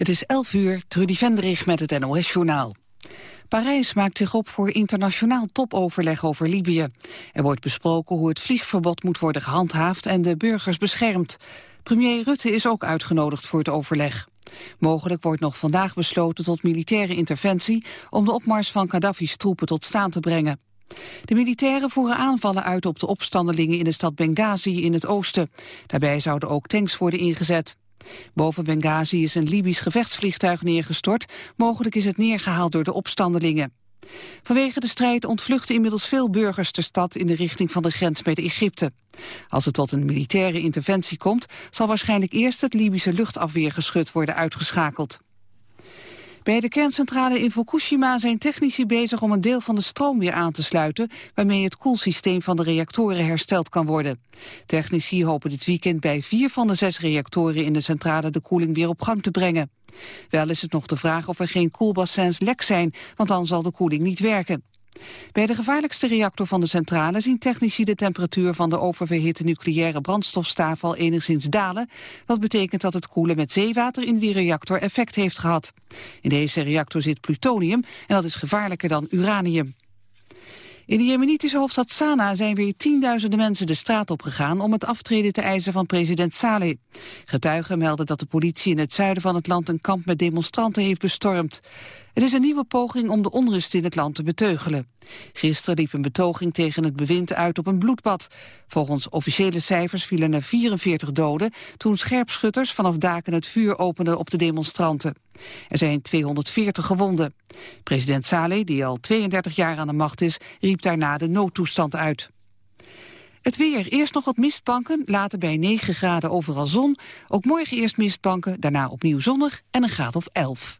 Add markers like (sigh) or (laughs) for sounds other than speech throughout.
Het is 11 uur, Trudy Vendrig met het NOS-journaal. Parijs maakt zich op voor internationaal topoverleg over Libië. Er wordt besproken hoe het vliegverbod moet worden gehandhaafd en de burgers beschermd. Premier Rutte is ook uitgenodigd voor het overleg. Mogelijk wordt nog vandaag besloten tot militaire interventie... om de opmars van Gaddafi's troepen tot staan te brengen. De militairen voeren aanvallen uit op de opstandelingen in de stad Benghazi in het oosten. Daarbij zouden ook tanks worden ingezet. Boven Benghazi is een Libisch gevechtsvliegtuig neergestort. Mogelijk is het neergehaald door de opstandelingen. Vanwege de strijd ontvluchten inmiddels veel burgers de stad in de richting van de grens met Egypte. Als het tot een militaire interventie komt, zal waarschijnlijk eerst het Libische luchtafweergeschut worden uitgeschakeld. Bij de kerncentrale in Fukushima zijn technici bezig om een deel van de stroom weer aan te sluiten, waarmee het koelsysteem van de reactoren hersteld kan worden. Technici hopen dit weekend bij vier van de zes reactoren in de centrale de koeling weer op gang te brengen. Wel is het nog de vraag of er geen koelbassins lek zijn, want dan zal de koeling niet werken. Bij de gevaarlijkste reactor van de centrale zien technici de temperatuur van de oververhitte nucleaire brandstofstafel enigszins dalen. Wat betekent dat het koelen met zeewater in die reactor effect heeft gehad. In deze reactor zit plutonium en dat is gevaarlijker dan uranium. In de jemenitische hoofdstad Sanaa zijn weer tienduizenden mensen de straat opgegaan om het aftreden te eisen van president Saleh. Getuigen melden dat de politie in het zuiden van het land een kamp met demonstranten heeft bestormd. Het is een nieuwe poging om de onrust in het land te beteugelen. Gisteren liep een betoging tegen het bewind uit op een bloedbad. Volgens officiële cijfers vielen er 44 doden... toen scherpschutters vanaf daken het vuur openden op de demonstranten. Er zijn 240 gewonden. President Saleh, die al 32 jaar aan de macht is... riep daarna de noodtoestand uit. Het weer. Eerst nog wat mistbanken, later bij 9 graden overal zon. Ook morgen eerst mistbanken, daarna opnieuw zonnig en een graad of 11.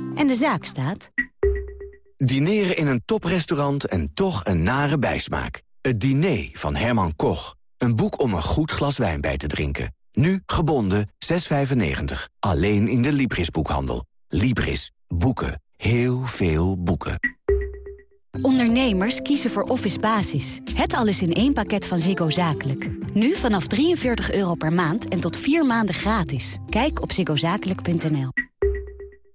En de zaak staat... Dineren in een toprestaurant en toch een nare bijsmaak. Het diner van Herman Koch. Een boek om een goed glas wijn bij te drinken. Nu gebonden 6,95. Alleen in de Libris-boekhandel. Libris. Boeken. Heel veel boeken. Ondernemers kiezen voor Office Basis. Het alles in één pakket van Ziggo Zakelijk. Nu vanaf 43 euro per maand en tot vier maanden gratis. Kijk op ziggozakelijk.nl.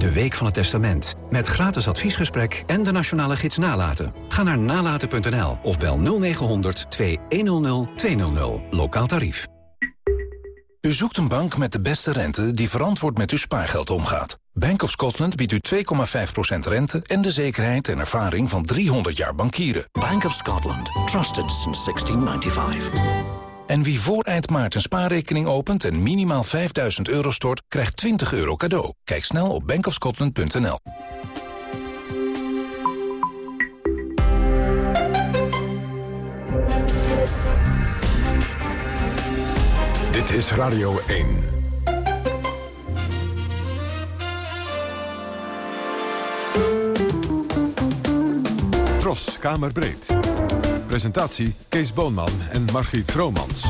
De Week van het Testament. Met gratis adviesgesprek en de nationale gids Nalaten. Ga naar nalaten.nl of bel 0900 2100 200. Lokaal tarief. U zoekt een bank met de beste rente die verantwoord met uw spaargeld omgaat. Bank of Scotland biedt u 2,5% rente en de zekerheid en ervaring van 300 jaar bankieren. Bank of Scotland. Trusted since 1695. En wie voor eind maart een spaarrekening opent en minimaal 5000 euro stort, krijgt 20 euro cadeau. Kijk snel op bankofscotland.nl. Dit is Radio 1. Tros, Kamerbreed. Presentatie Kees Boonman en Margriet Vromans.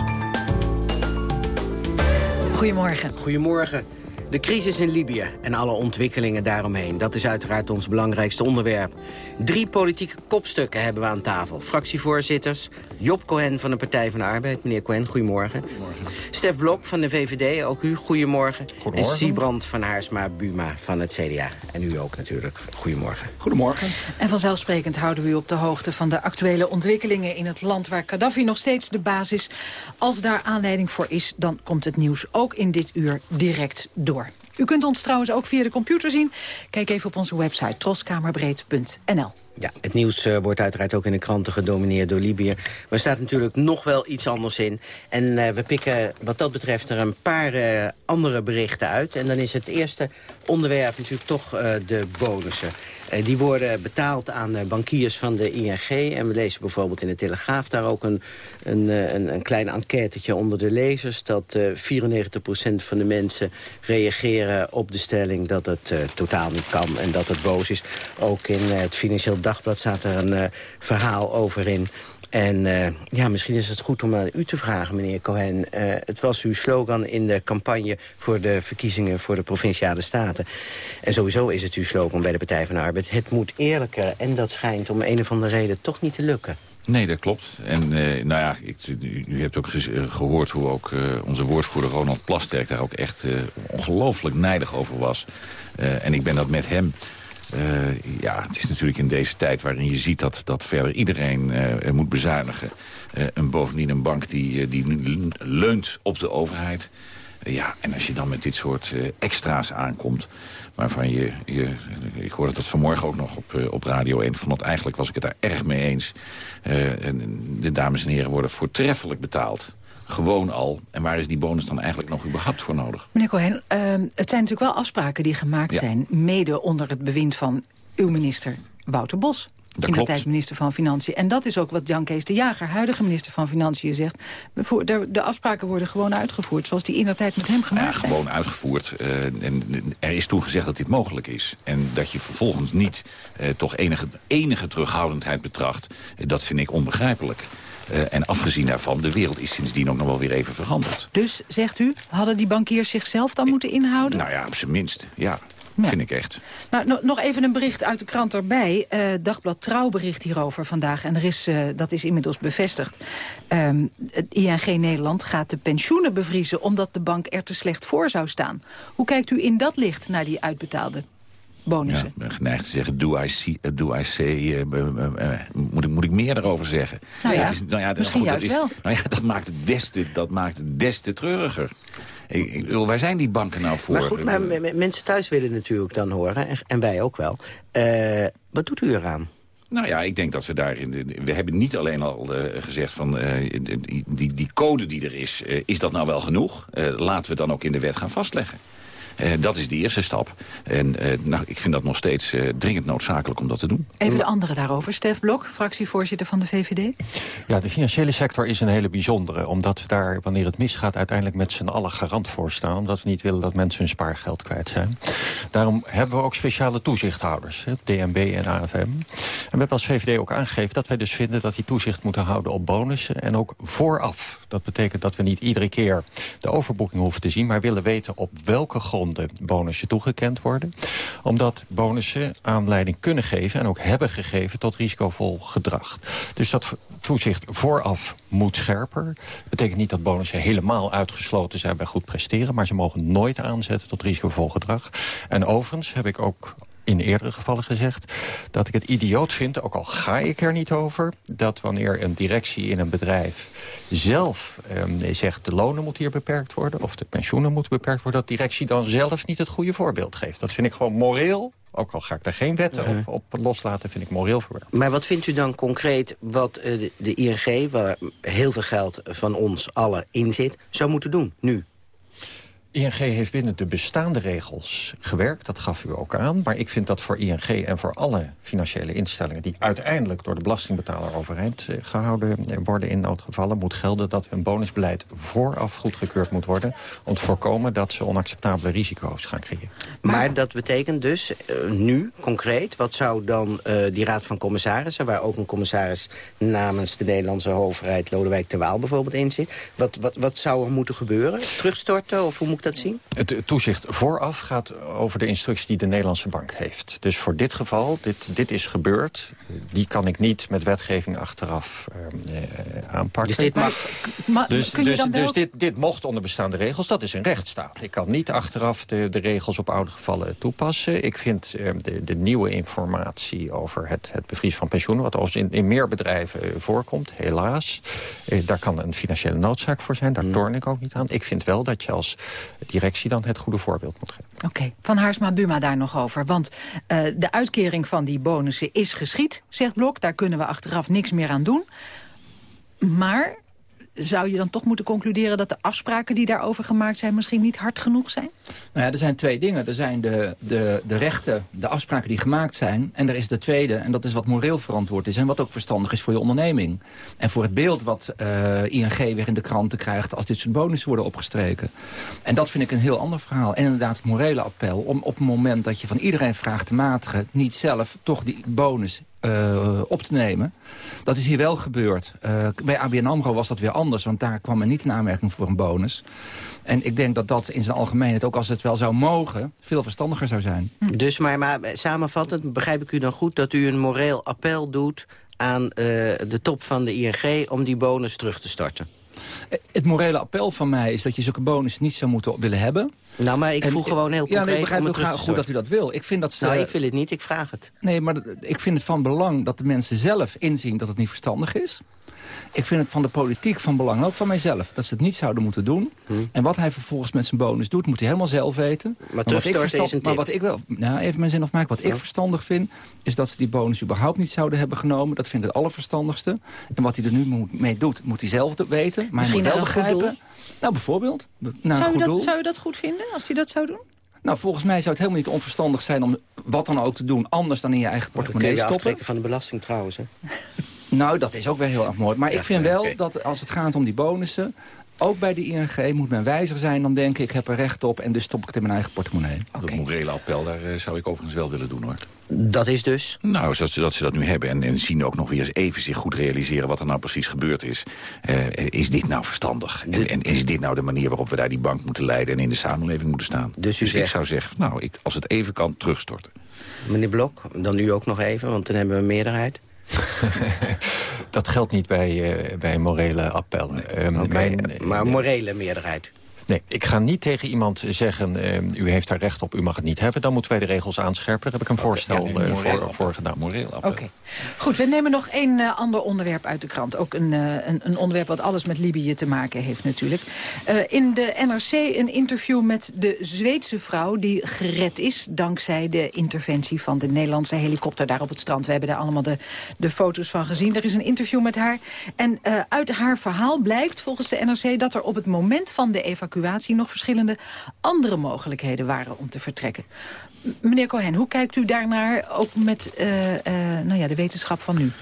Goedemorgen. Goedemorgen. De crisis in Libië en alle ontwikkelingen daaromheen... dat is uiteraard ons belangrijkste onderwerp. Drie politieke kopstukken hebben we aan tafel. Fractievoorzitters, Job Cohen van de Partij van de Arbeid. Meneer Cohen, goedemorgen. goedemorgen. Stef Blok van de VVD, ook u, goedemorgen. Goedemorgen. En Siebrand van Haarsma-Buma van het CDA. En u ook natuurlijk. Goedemorgen. Goedemorgen. En vanzelfsprekend houden we u op de hoogte van de actuele ontwikkelingen in het land waar Gaddafi nog steeds de baas is. Als daar aanleiding voor is, dan komt het nieuws ook in dit uur direct door. U kunt ons trouwens ook via de computer zien. Kijk even op onze website troskamerbreed.nl. Ja, het nieuws uh, wordt uiteraard ook in de kranten gedomineerd door Libië. Maar er staat natuurlijk nog wel iets anders in. En uh, we pikken wat dat betreft er een paar uh, andere berichten uit. En dan is het eerste onderwerp natuurlijk toch de bonussen. Die worden betaald aan bankiers van de ING. En we lezen bijvoorbeeld in de Telegraaf daar ook een, een, een, een klein enquêtetje onder de lezers. Dat 94% van de mensen reageren op de stelling dat het totaal niet kan. En dat het boos is. Ook in het Financieel Dagblad staat er een verhaal over in. En uh, ja, misschien is het goed om aan u te vragen, meneer Cohen. Uh, het was uw slogan in de campagne voor de verkiezingen voor de Provinciale Staten. En sowieso is het uw slogan bij de Partij van de Arbeid. Het moet eerlijker en dat schijnt om een of andere reden toch niet te lukken. Nee, dat klopt. En uh, nou ja, u, u, hebt ook gehoord hoe ook onze woordvoerder Ronald Plasterk daar ook echt uh, ongelooflijk nijdig over was. en ik ben dat met hem uh, ja, het is natuurlijk in deze tijd waarin je ziet dat, dat verder iedereen uh, moet bezuinigen. Uh, en bovendien een bank die, die leunt op de overheid. ja, en als je dan met dit soort extra's aankomt... waarvan je, je... Ik hoorde dat vanmorgen ook nog op, op Radio 1. Van dat eigenlijk was ik het daar erg mee eens. de dames en heren worden voortreffelijk betaald gewoon al. En waar is die bonus dan eigenlijk nog überhaupt voor nodig? Meneer Cohen, uh, het zijn natuurlijk wel afspraken die gemaakt ja. zijn... mede onder het bewind van uw minister Wouter Bos. Dat in de tijd minister van Financiën. En dat is ook wat Jan Kees de Jager, huidige minister van Financiën, zegt. De afspraken worden gewoon uitgevoerd zoals die in de tijd met hem gemaakt ja, gewoon uitgevoerd. Uh, en er is toen gezegd dat dit mogelijk is. En dat je vervolgens niet uh, toch enige, enige terughoudendheid betracht... Uh, dat vind ik onbegrijpelijk. Uh, en afgezien daarvan, de wereld is sindsdien ook nog wel weer even veranderd. Dus, zegt u, hadden die bankiers zichzelf dan moeten inhouden? Nou ja, op zijn minst, ja. Ja. Vind ik echt. Nou, no nog even een bericht uit de krant erbij. Uh, Dagblad Trouw bericht hierover vandaag. En er is, uh, dat is inmiddels bevestigd. Um, het ING Nederland gaat de pensioenen bevriezen... omdat de bank er te slecht voor zou staan. Hoe kijkt u in dat licht naar die uitbetaalde bonussen? Ja, ik ben geneigd te zeggen, do I, see, uh, do I say, uh, uh, moet, ik, moet ik meer daarover zeggen? Nou ja, is, nou ja misschien goed, juist dat is, wel. Nou ja, dat maakt het des te, dat maakt het des te treuriger. Ik, ik, waar zijn die banken nou voor? Maar goed, maar mensen thuis willen natuurlijk dan horen, en, en wij ook wel. wat doet u eraan? Nou ja, ik denk dat we daarin... We hebben niet alleen al uh, gezegd van uh, die, die, die, code die er is, uh, is dat nou wel genoeg? laten we het dan ook in de wet gaan vastleggen. Uh, dat is de eerste stap. En uh, nou, ik vind dat nog steeds uh, dringend noodzakelijk om dat te doen. Even de andere daarover. Stef Blok, fractievoorzitter van de VVD. Ja, de financiële sector is een hele bijzondere. Omdat we daar, wanneer het misgaat, uiteindelijk met z'n allen garant voor staan. Omdat we niet willen dat mensen hun spaargeld kwijt zijn. Daarom hebben we ook speciale toezichthouders. Hè, DNB en AFM. En we hebben als VVD ook aangegeven dat wij dus vinden... dat die toezicht moeten houden op bonussen en ook vooraf. Dat betekent dat we niet iedere keer de overboeking hoeven te zien... maar willen weten op welke grond de toegekend worden. Omdat bonussen aanleiding kunnen geven en ook hebben gegeven tot risicovol gedrag. Dus dat toezicht vooraf moet scherper. betekent niet dat bonussen helemaal uitgesloten zijn bij goed presteren... maar ze mogen nooit aanzetten tot risicovol gedrag. En overigens heb ik ook in eerdere gevallen gezegd... dat ik het idioot vind, ook al ga ik er niet over... dat wanneer een directie in een bedrijf zelf eh, zegt... de lonen moeten hier beperkt worden of de pensioenen moeten beperkt worden... dat directie dan zelf niet het goede voorbeeld geeft. Dat vind ik gewoon moreel ook al ga ik daar geen wetten op, op, loslaten, vind ik moreel verwerpelijk. Maar wat vindt u dan concreet wat uh, de, de ING, waar heel veel geld van ons allen in zit... zou moeten doen, nu? ING heeft binnen de bestaande regels gewerkt, dat gaf u ook aan. Maar ik vind dat voor ING en voor alle financiële instellingen... die uiteindelijk door de belastingbetaler overeind eh, gehouden worden in noodgevallen... moet gelden dat hun bonusbeleid vooraf goedgekeurd moet worden... om te voorkomen dat ze onacceptabele risico's gaan creëren. Maar dat betekent dus uh, nu, concreet... wat zou dan uh, die raad van commissarissen... waar ook een commissaris namens de Nederlandse overheid... Lodewijk Terwaal bijvoorbeeld in zit... wat, wat, wat zou er moeten gebeuren? Terugstorten of hoe moet ik dat zien? Het toezicht vooraf gaat over de instructie die de Nederlandse bank heeft. Dus voor dit geval, dit, dit is gebeurd. Die kan ik niet met wetgeving achteraf uh, aanpakken. Dus dit mag... Maar, dus dus, wel... dus dit, dit mocht onder bestaande regels. Dat is een rechtsstaat. Ik kan niet achteraf de, de regels op oude gevallen toepassen. Ik vind uh, de, de, nieuwe informatie over het, het bevriezen van pensioenen... wat overigens in, in meer bedrijven voorkomt, helaas. Uh, daar kan een financiële noodzaak voor zijn. Daar mm. torn ik ook niet aan. Ik vind wel dat je als directie dan het goede voorbeeld moet geven. Oké, Van Haarsma Buma daar nog over. Want uh, de uitkering van die bonussen is geschied, zegt Blok. Daar kunnen we achteraf niks meer aan doen. Maar zou je dan toch moeten concluderen dat de afspraken die daarover gemaakt zijn misschien niet hard genoeg zijn? Nou ja, er zijn twee dingen. Er zijn de, de, de rechten, de afspraken die gemaakt zijn. En er is de tweede, en dat is wat moreel verantwoord is. En wat ook verstandig is voor je onderneming. En voor het beeld wat uh, ING weer in de kranten krijgt als dit soort bonussen worden opgestreken. En dat vind ik een heel ander verhaal. En inderdaad het morele appel om op het moment dat je van iedereen vraagt te matigen... niet zelf toch die bonus uh, op te nemen. Dat is hier wel gebeurd. Uh, bij ABN AMRO was dat weer anders, want daar kwam men niet in aanmerking voor een bonus. En ik denk dat dat in zijn algemeenheid, ook als het wel zou mogen... veel verstandiger zou zijn. Dus, maar, maar samenvattend, begrijp ik u dan goed... dat u een moreel appel doet aan uh, de top van de ING... om die bonus terug te starten? Het morele appel van mij is dat je zulke bonus niet zou moeten willen hebben. Nou, maar ik voel gewoon heel concreet ja, nee, ik begrijp heel goed dat u dat wil. Ik vind dat ze, nou, ik wil het niet, ik vraag het. Nee, maar ik vind het van belang dat de mensen zelf inzien dat het niet verstandig is. Ik vind het van de politiek van belang, ook van mijzelf... dat ze het niet zouden moeten doen. Hm. En wat hij vervolgens met zijn bonus doet, moet hij helemaal zelf weten. Maar, maar wat ik verstand, Maar wat ik wel, nou, even mijn zin afmaken. Wat ik verstandig vind, is dat ze die bonus überhaupt niet zouden hebben genomen. Dat vind ik het allerverstandigste. En wat hij er nu mee doet, moet hij zelf weten. Maar Misschien hij moet wel begrijpen. Nou, bijvoorbeeld. Nou, zou, u dat, zou u dat goed vinden, als hij dat zou doen? Nou, volgens mij zou het helemaal niet onverstandig zijn om wat dan ook te doen... anders dan in je eigen portemonnee stoppen. Dat kun je van de belasting trouwens, hè? Nou, dat is ook weer heel erg mooi. Maar ik vind wel dat als het gaat om die bonussen... ook bij de ING moet men wijzer zijn dan denken... ik heb er recht op en dus stop ik het in mijn eigen portemonnee. Okay. Dat morele appel, daar eh, zou ik overigens wel willen doen, hoor. Dat is dus? Nou, dat ze, dat ze dat nu hebben. En, en zien ook nog weer eens even zich goed realiseren... wat er nou precies gebeurd is. Uh, is dit nou verstandig? En, en, is dit nou de manier waarop we daar die bank moeten leiden... en in de samenleving moeten staan? Dus, u dus zegt... ik zou zeggen, nou, ik, als het even kan, terugstorten. Meneer Blok, dan u ook nog even, want dan hebben we een meerderheid. (laughs) dat geldt niet bij, uh, bij morele appellen. Nee. Ehm, maar morele meerderheid? Nee, ik ga niet tegen iemand zeggen... Uh, u heeft daar recht op, u mag het niet hebben. Dan moeten wij de regels aanscherpen. Daar heb ik een voorstel ja, uh, voor, voor, gedaan. Oké. Goed, we nemen nog één uh, ander onderwerp uit de krant. Ook een, een, een, onderwerp wat alles met Libië te maken heeft natuurlijk. in de NRC een interview met de Zweedse vrouw... die gered is dankzij de interventie van de Nederlandse helikopter... daar op het strand. We hebben daar allemaal de, de foto's van gezien. Er is een interview met haar. En uit haar verhaal blijkt volgens de NRC... dat er op het moment van de evacuatie nog verschillende andere mogelijkheden waren om te vertrekken. Meneer Cohen, hoe kijkt u daarnaar, ook met uh, uh, nou ja, de wetenschap van nu?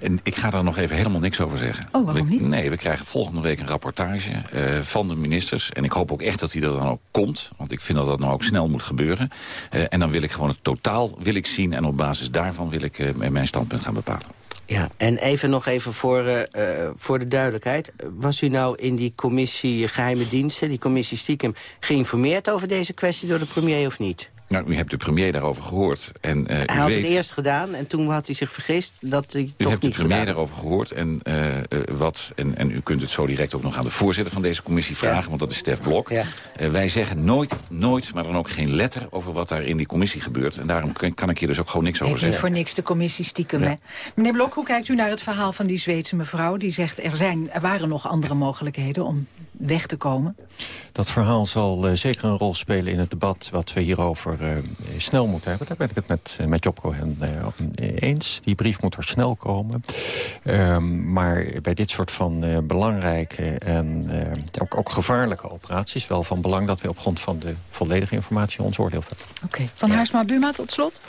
En ik ga daar nog even helemaal niks over zeggen. Oh, waarom niet? Nee, we krijgen volgende week een rapportage uh, van de ministers. En ik hoop ook echt dat die er dan ook komt. Want ik vind dat dat nou ook snel moet gebeuren. en dan wil ik gewoon het totaal wil ik zien. En op basis daarvan wil ik mijn standpunt gaan bepalen. Ja, en even nog even voor, uh, voor de duidelijkheid. Was u nou in die commissie geheime diensten, die commissie stiekem... geïnformeerd over deze kwestie door de premier of niet? Nou, u hebt de premier daarover gehoord. En, uh, hij had het eerst gedaan en toen had hij zich vergist dat hij u toch hebt de premier daarover gehoord. En, uh, wat, en, en u kunt het zo direct ook nog aan de voorzitter van deze commissie vragen. Want dat is Stef Blok. Ja. Uh, wij zeggen nooit, nooit, maar dan ook geen letter over wat daar in die commissie gebeurt. En daarom kan, ik hier dus ook gewoon niks over zeggen. voor niks de commissie stiekem, hè? Meneer Blok, hoe kijkt u naar het verhaal van die Zweedse mevrouw? Die zegt, er, zijn, er waren nog andere mogelijkheden om weg te komen. Dat verhaal zal uh, zeker een rol spelen in het debat wat we hierover uh, snel moeten hebben. Daar ben ik het met, uh, met Job Cohen eens. Die brief moet er snel komen. Ehm, maar bij dit soort van belangrijke en ook, ook, gevaarlijke operaties... wel van belang dat we op grond van de volledige informatie ons oordeel vellen. Oké, van ja. Haarsma Buma tot slot.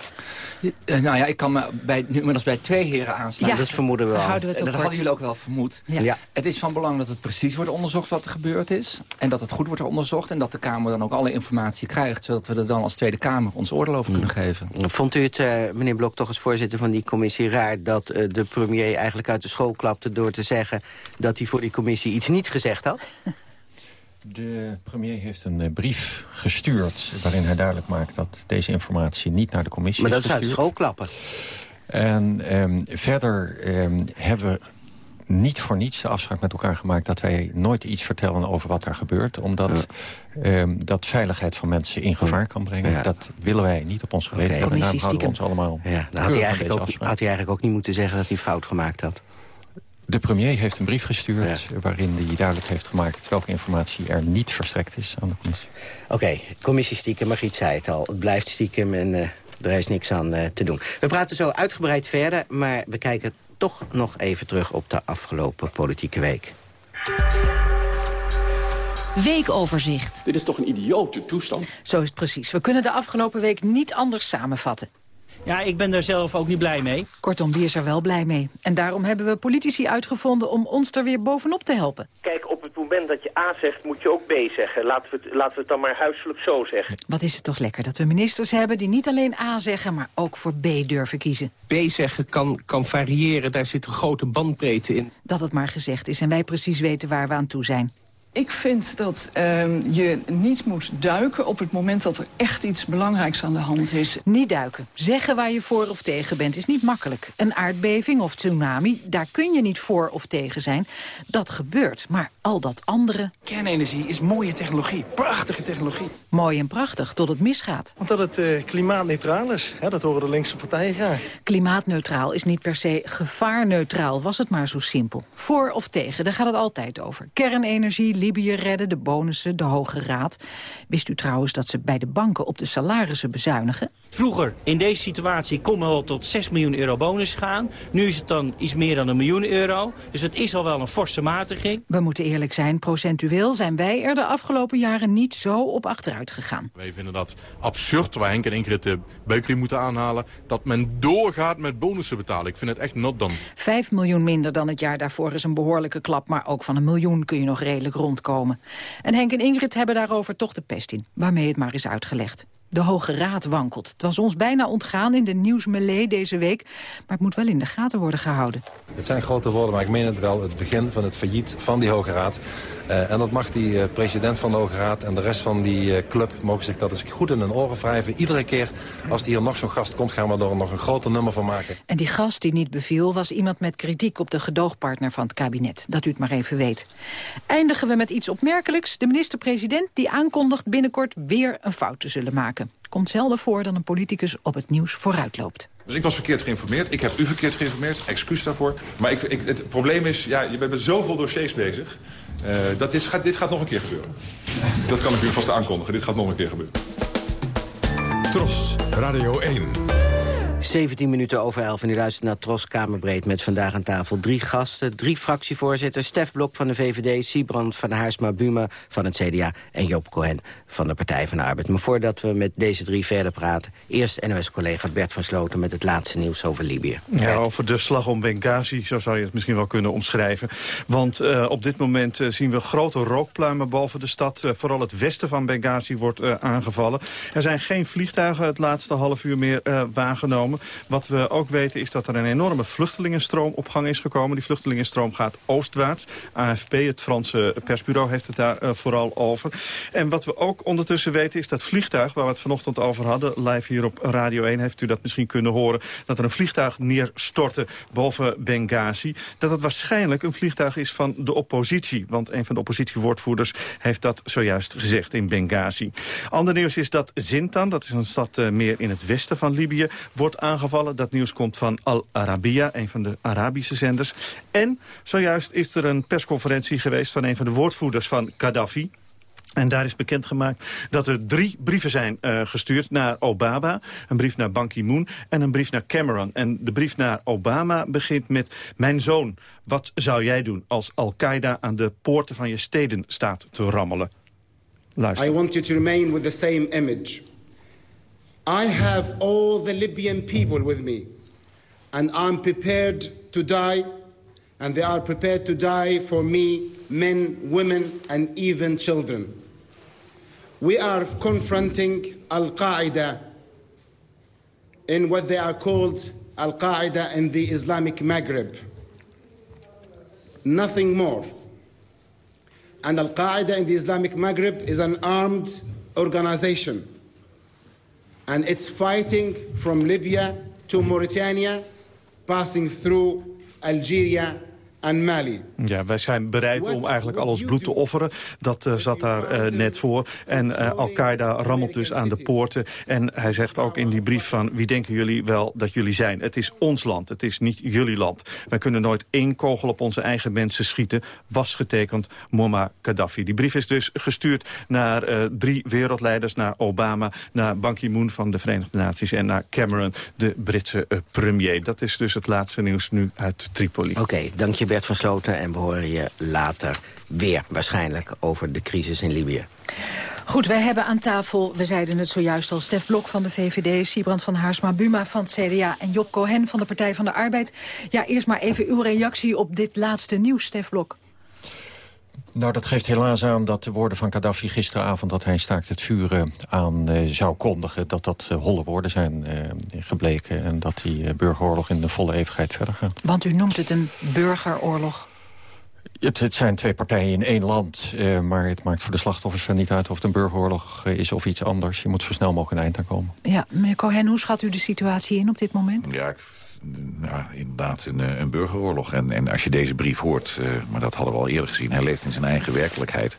Nou ja, ik kan me bij, nu inmiddels bij twee heren aanstaan. Ja, dat vermoeden we al. dat hadden jullie ook wel vermoed. Ja. Het is van belang dat het precies wordt onderzocht wat er gebeurd is. En dat het goed wordt onderzocht. En dat de Kamer dan ook alle informatie krijgt. Zodat we er dan als Tweede Kamer ons oordeel over kunnen geven. Vond u het, uh, meneer Blok, toch als voorzitter van die commissie raar... dat uh, de premier eigenlijk uit de school klapte door te zeggen... dat hij voor die commissie iets niet gezegd had? (laughs) De premier heeft een eh, brief gestuurd waarin hij duidelijk maakt dat deze informatie niet naar de commissie maar is dat zou uit gestuurd. schoolklappen. En ehm, verder ehm, hebben we niet voor niets de afspraak met elkaar gemaakt... dat wij nooit iets vertellen over wat daar gebeurt. Omdat ehm, dat veiligheid van mensen in gevaar kan brengen. Ja. Dat willen wij niet op ons geweten Oké. hebben. Daarom houden we ons allemaal Ja, dan had hij, eigenlijk ook, had hij eigenlijk ook niet moeten zeggen dat hij fout gemaakt had. De premier heeft een brief gestuurd waarin hij duidelijk heeft gemaakt... welke informatie er niet verstrekt is aan de commissie. Oké, commissie stiekem, Margriet zei het al. Het blijft stiekem en eh, er is niks aan eh, te doen. We praten zo uitgebreid verder, maar we kijken toch nog even terug op de afgelopen politieke week. Weekoverzicht. Dit is toch een idiote toestand? Zo is het precies. We kunnen de afgelopen week niet anders samenvatten. Ja, ik ben daar zelf ook niet blij mee. Kortom, wie is er wel blij mee? En daarom hebben we politici uitgevonden om ons er weer bovenop te helpen. Kijk, op het moment dat je A zegt, moet je ook B zeggen. Laten we het, laten we het dan maar huiselijk zo zeggen. Wat is het toch lekker dat we ministers hebben die niet alleen A zeggen... maar ook voor B durven kiezen. B zeggen kan, kan variëren, daar zit een grote bandbreedte in. Dat het maar gezegd is en wij precies weten waar we aan toe zijn. Ik vind dat ehm, je niet moet duiken op het moment dat er echt iets belangrijks aan de hand is. Niet duiken. Zeggen waar je voor of tegen bent is niet makkelijk. Een aardbeving of tsunami, daar kun je niet voor of tegen zijn. Dat gebeurt, maar al dat andere... Kernenergie is mooie technologie, prachtige technologie. Mooi en prachtig, tot het misgaat. Want dat het eh, klimaatneutraal is, hè, dat horen de linkse partijen graag. Klimaatneutraal is niet per se gevaarneutraal, was het maar zo simpel. Voor of tegen, daar gaat het altijd over. Kernenergie, Libië redden, de bonussen, de Hoge Raad. Wist u trouwens dat ze bij de banken op de salarissen bezuinigen? Vroeger, in deze situatie, kon men wel tot 6 miljoen euro bonus gaan. Nu is het dan iets meer dan een miljoen euro. Dus het is al wel een forse matiging. We moeten eerlijk zijn, procentueel zijn wij er de afgelopen jaren niet zo op achteruit gegaan. Wij vinden dat absurd, waar Henk en Ingrid de buikriem moeten aanhalen... dat men doorgaat met bonussen betalen. Ik vind het echt not done. 5 miljoen minder dan het jaar daarvoor is een behoorlijke klap... maar ook van een miljoen kun je nog redelijk En Henk en Ingrid hebben daarover toch de pest in, waarmee het maar is uitgelegd. De Hoge Raad wankelt. Het was ons bijna ontgaan in de nieuwsmelee deze week... maar het moet wel in de gaten worden gehouden. Het zijn grote woorden, maar ik meen het wel. Het begin van het failliet van die Hoge Raad. Uh, en dat mag die uh, president van de Hoge Raad en de rest van die uh, club... mogen zich dat eens goed in hun oren wrijven. Iedere keer als er hier nog zo'n gast komt... gaan we er nog een groter nummer van maken. En die gast die niet beviel was iemand met kritiek op de gedoogpartner van het kabinet. Dat u het maar even weet. Eindigen we met iets opmerkelijks. De minister-president die aankondigt binnenkort weer een fout te zullen maken. Komt zelden voor dat een politicus op het nieuws vooruitloopt. Dus ik was verkeerd geïnformeerd. Ik heb u verkeerd geïnformeerd. Excuus daarvoor. Maar ik, het probleem is, ja, je bent met zoveel dossiers bezig. Uh, dat gaat, dit gaat nog een keer gebeuren. Dat kan ik u vast aankondigen. Dit gaat nog een keer gebeuren. Tros, Radio 1. 17 minuten over 11 en u luistert naar Tros Kamerbreed... met vandaag aan tafel drie gasten, drie fractievoorzitters... Stef Blok van de VVD, Siebrand van Haarsma Buma van het CDA... en Joop Cohen van de Partij van de Arbeid. Maar voordat we met deze drie verder praten... eerst NOS-collega Bert van Sloten met het laatste nieuws over Libië. Ja, over de slag om Benghazi, zo zou je het misschien wel kunnen omschrijven. Want uh, op dit moment uh, zien we grote rookpluimen boven de stad. Uh, vooral het westen van Benghazi wordt aangevallen. Er zijn geen vliegtuigen het laatste half uur meer waargenomen. Wat we ook weten is dat er een enorme vluchtelingenstroom op gang is gekomen. Die vluchtelingenstroom gaat oostwaarts. AFP, het Franse persbureau, heeft het daar uh, vooral over. En wat we ook ondertussen weten is dat vliegtuig... waar we het vanochtend over hadden, live hier op Radio 1... heeft u dat misschien kunnen horen... dat er een vliegtuig neerstortte boven Benghazi. Dat het waarschijnlijk een vliegtuig is van de oppositie. Want een van de oppositiewoordvoerders heeft dat zojuist gezegd in Benghazi. Ander nieuws is dat Zintan, dat is een stad uh, meer in het westen van Libië... wordt aangevallen. Dat nieuws komt van Al Arabiya, een van de Arabische zenders. En zojuist is er een persconferentie geweest van een van de woordvoerders van Gaddafi. En daar is bekendgemaakt dat er drie brieven zijn uh, gestuurd naar Obama. Een brief naar Ban Ki-moon en een brief naar Cameron. En de brief naar Obama begint met... Mijn zoon, wat zou jij doen als Al-Qaeda aan de poorten van je steden staat te rammelen? Luister. I want you to remain with the same image. I have all the Libyan people with me, and I'm prepared to die, and they are prepared to die for me, men, women, and even children. We are confronting Al Qaeda in what they are called Al Qaeda in the Islamic Maghreb. Nothing more. and Al-Qaeda in the Islamic Maghreb is an armed organization. And it's fighting from Libya to Mauritania, passing through Algeria en Mali. Ja, wij zijn bereid om eigenlijk al ons bloed te offeren. Dat uh, zat daar uh, net voor. En uh, Al-Qaeda rammelt dus aan de poorten. En hij zegt ook in die brief van... wie denken jullie wel dat jullie zijn? Het is ons land, het is niet jullie land. Wij kunnen nooit één kogel op onze eigen mensen schieten. Was getekend Muammar Gaddafi. Die brief is dus gestuurd naar drie wereldleiders. Naar Obama, naar Ban Ki-moon van de Verenigde Naties... en naar Cameron, de Britse premier. Dat is dus het laatste nieuws nu uit Tripoli. Oké, okay, dank je Bert van. En we horen je later weer waarschijnlijk over de crisis in Libië. Goed, wij hebben aan tafel, we zeiden het zojuist al... Stef Blok van de VVD, Siebrand van Haarsma Buma van het CDA... en Job Cohen van de Partij van de Arbeid. Ja, eerst maar even uw reactie op dit laatste nieuws, Stef Blok. Nou, dat geeft helaas aan dat de woorden van Gaddafi gisteravond... dat hij staakt het vuren aan uh, zou kondigen... dat dat uh, holle woorden zijn uh, gebleken... en dat die burgeroorlog in de volle eeuwigheid verder gaat. Want u noemt het een burgeroorlog. Het, het, zijn twee partijen in één land, uh, maar het maakt voor de slachtoffers niet uit of het een burgeroorlog is of iets anders. Je moet zo snel mogelijk een eind aan komen. Ja, meneer Cohen, hoe schat u de situatie in op dit moment? Ja, ik, nou, inderdaad een, een burgeroorlog. En, en als je deze brief hoort, uh, maar dat hadden we al eerder gezien, hij leeft in zijn eigen werkelijkheid.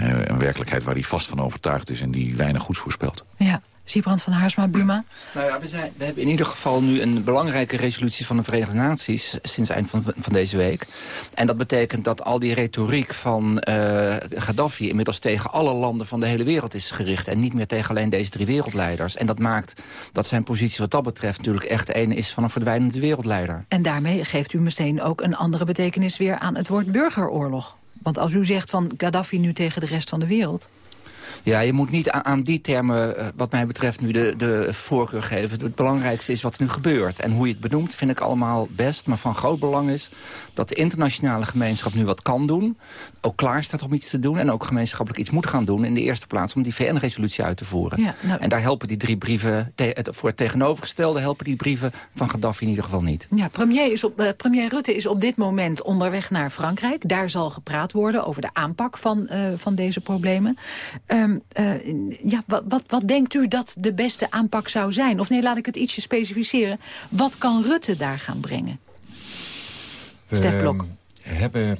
Uh, een werkelijkheid waar hij vast van overtuigd is en die weinig goeds voorspelt. Ja. Siebrand van Haarsma, Buma? Nou ja, we, zijn, we hebben in ieder geval nu een belangrijke resolutie van de Verenigde Naties... sinds eind van, van deze week. En dat betekent dat al die retoriek van uh, Gaddafi... inmiddels tegen alle landen van de hele wereld is gericht... en niet meer tegen alleen deze drie wereldleiders. En dat maakt dat zijn positie wat dat betreft... natuurlijk echt een is van een verdwijnende wereldleider. En daarmee geeft u meteen ook een andere betekenis weer aan het woord burgeroorlog. Want als u zegt van Gaddafi nu tegen de rest van de wereld... Ja, je moet niet aan, aan die termen, uh, wat mij betreft, nu de, de voorkeur geven. Het belangrijkste is wat er nu gebeurt. En hoe je het benoemt vind ik allemaal best. Maar van groot belang is dat de internationale gemeenschap nu wat kan doen. Ook klaar staat om iets te doen. En ook gemeenschappelijk iets moet gaan doen. In de eerste plaats om die VN-resolutie uit te voeren. Ja, nou, en daar helpen die drie brieven, te, voor het tegenovergestelde... helpen die brieven van Gaddafi in ieder geval niet. Ja, premier, is op, uh, premier Rutte is op dit moment onderweg naar Frankrijk. Daar zal gepraat worden over de aanpak van, uh, van deze problemen. Um, ja, wat, wat, wat denkt u dat de beste aanpak zou zijn? Of nee, laat ik het ietsje specificeren. Wat kan Rutte daar gaan brengen? We Stef Blok. hebben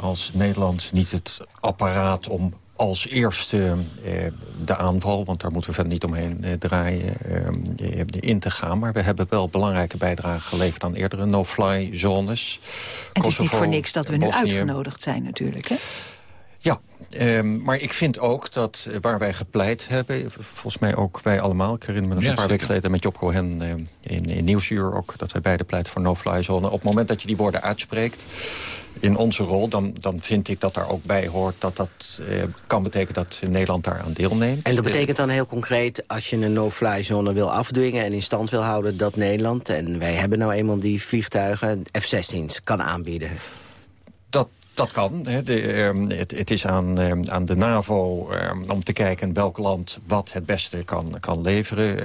als Nederland niet het apparaat om als eerste eh, de aanval, want daar moeten we verder niet omheen eh, draaien, eh, in te gaan. Maar we hebben wel belangrijke bijdrage geleverd aan eerdere no-fly zones. En het is niet voor niks dat we nu uitgenodigd zijn natuurlijk, hè? Ja, um, maar ik vind ook dat uh, waar wij gepleit hebben... volgens mij ook wij allemaal, ik herinner me Ja, een paar weken geleden... met Job Cohen uh, in, in Nieuwsuur ook, dat wij beide pleiten voor no-fly zone. Op het moment dat je die woorden uitspreekt in onze rol... dan, dan vind ik dat daar ook bij hoort dat dat uh, kan betekenen dat Nederland daar aan deelneemt. En dat betekent dan heel concreet, als je een no-fly zone wil afdwingen... en in stand wil houden dat Nederland, en wij hebben nou eenmaal die vliegtuigen... F-16's kan aanbieden. Dat, kan. Hè. De, ehm, het, het is aan, ehm, aan de NAVO ehm, om te kijken welk land wat het beste kan, kan leveren.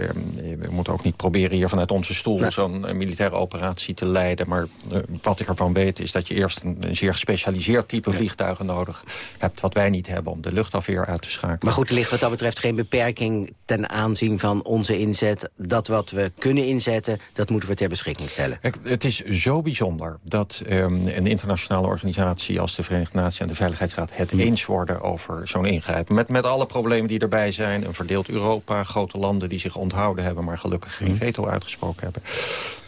We moeten ook niet proberen hier vanuit onze stoel zo'n eh, militaire operatie te leiden. Maar eh, wat ik ervan weet is dat je eerst een, een zeer gespecialiseerd type vliegtuigen nodig hebt... wat wij niet hebben om de luchtafweer uit te schakelen. Maar goed, er ligt wat dat betreft geen beperking ten aanzien van onze inzet. Dat wat we kunnen inzetten, dat moeten we ter beschikking stellen. Het is zo bijzonder dat een internationale organisatie als de Verenigde Naties en de Veiligheidsraad het eens worden over zo'n ingrijpen. Met, met alle problemen die erbij zijn. Een verdeeld Europa, grote landen die zich onthouden hebben, maar gelukkig geen veto uitgesproken hebben.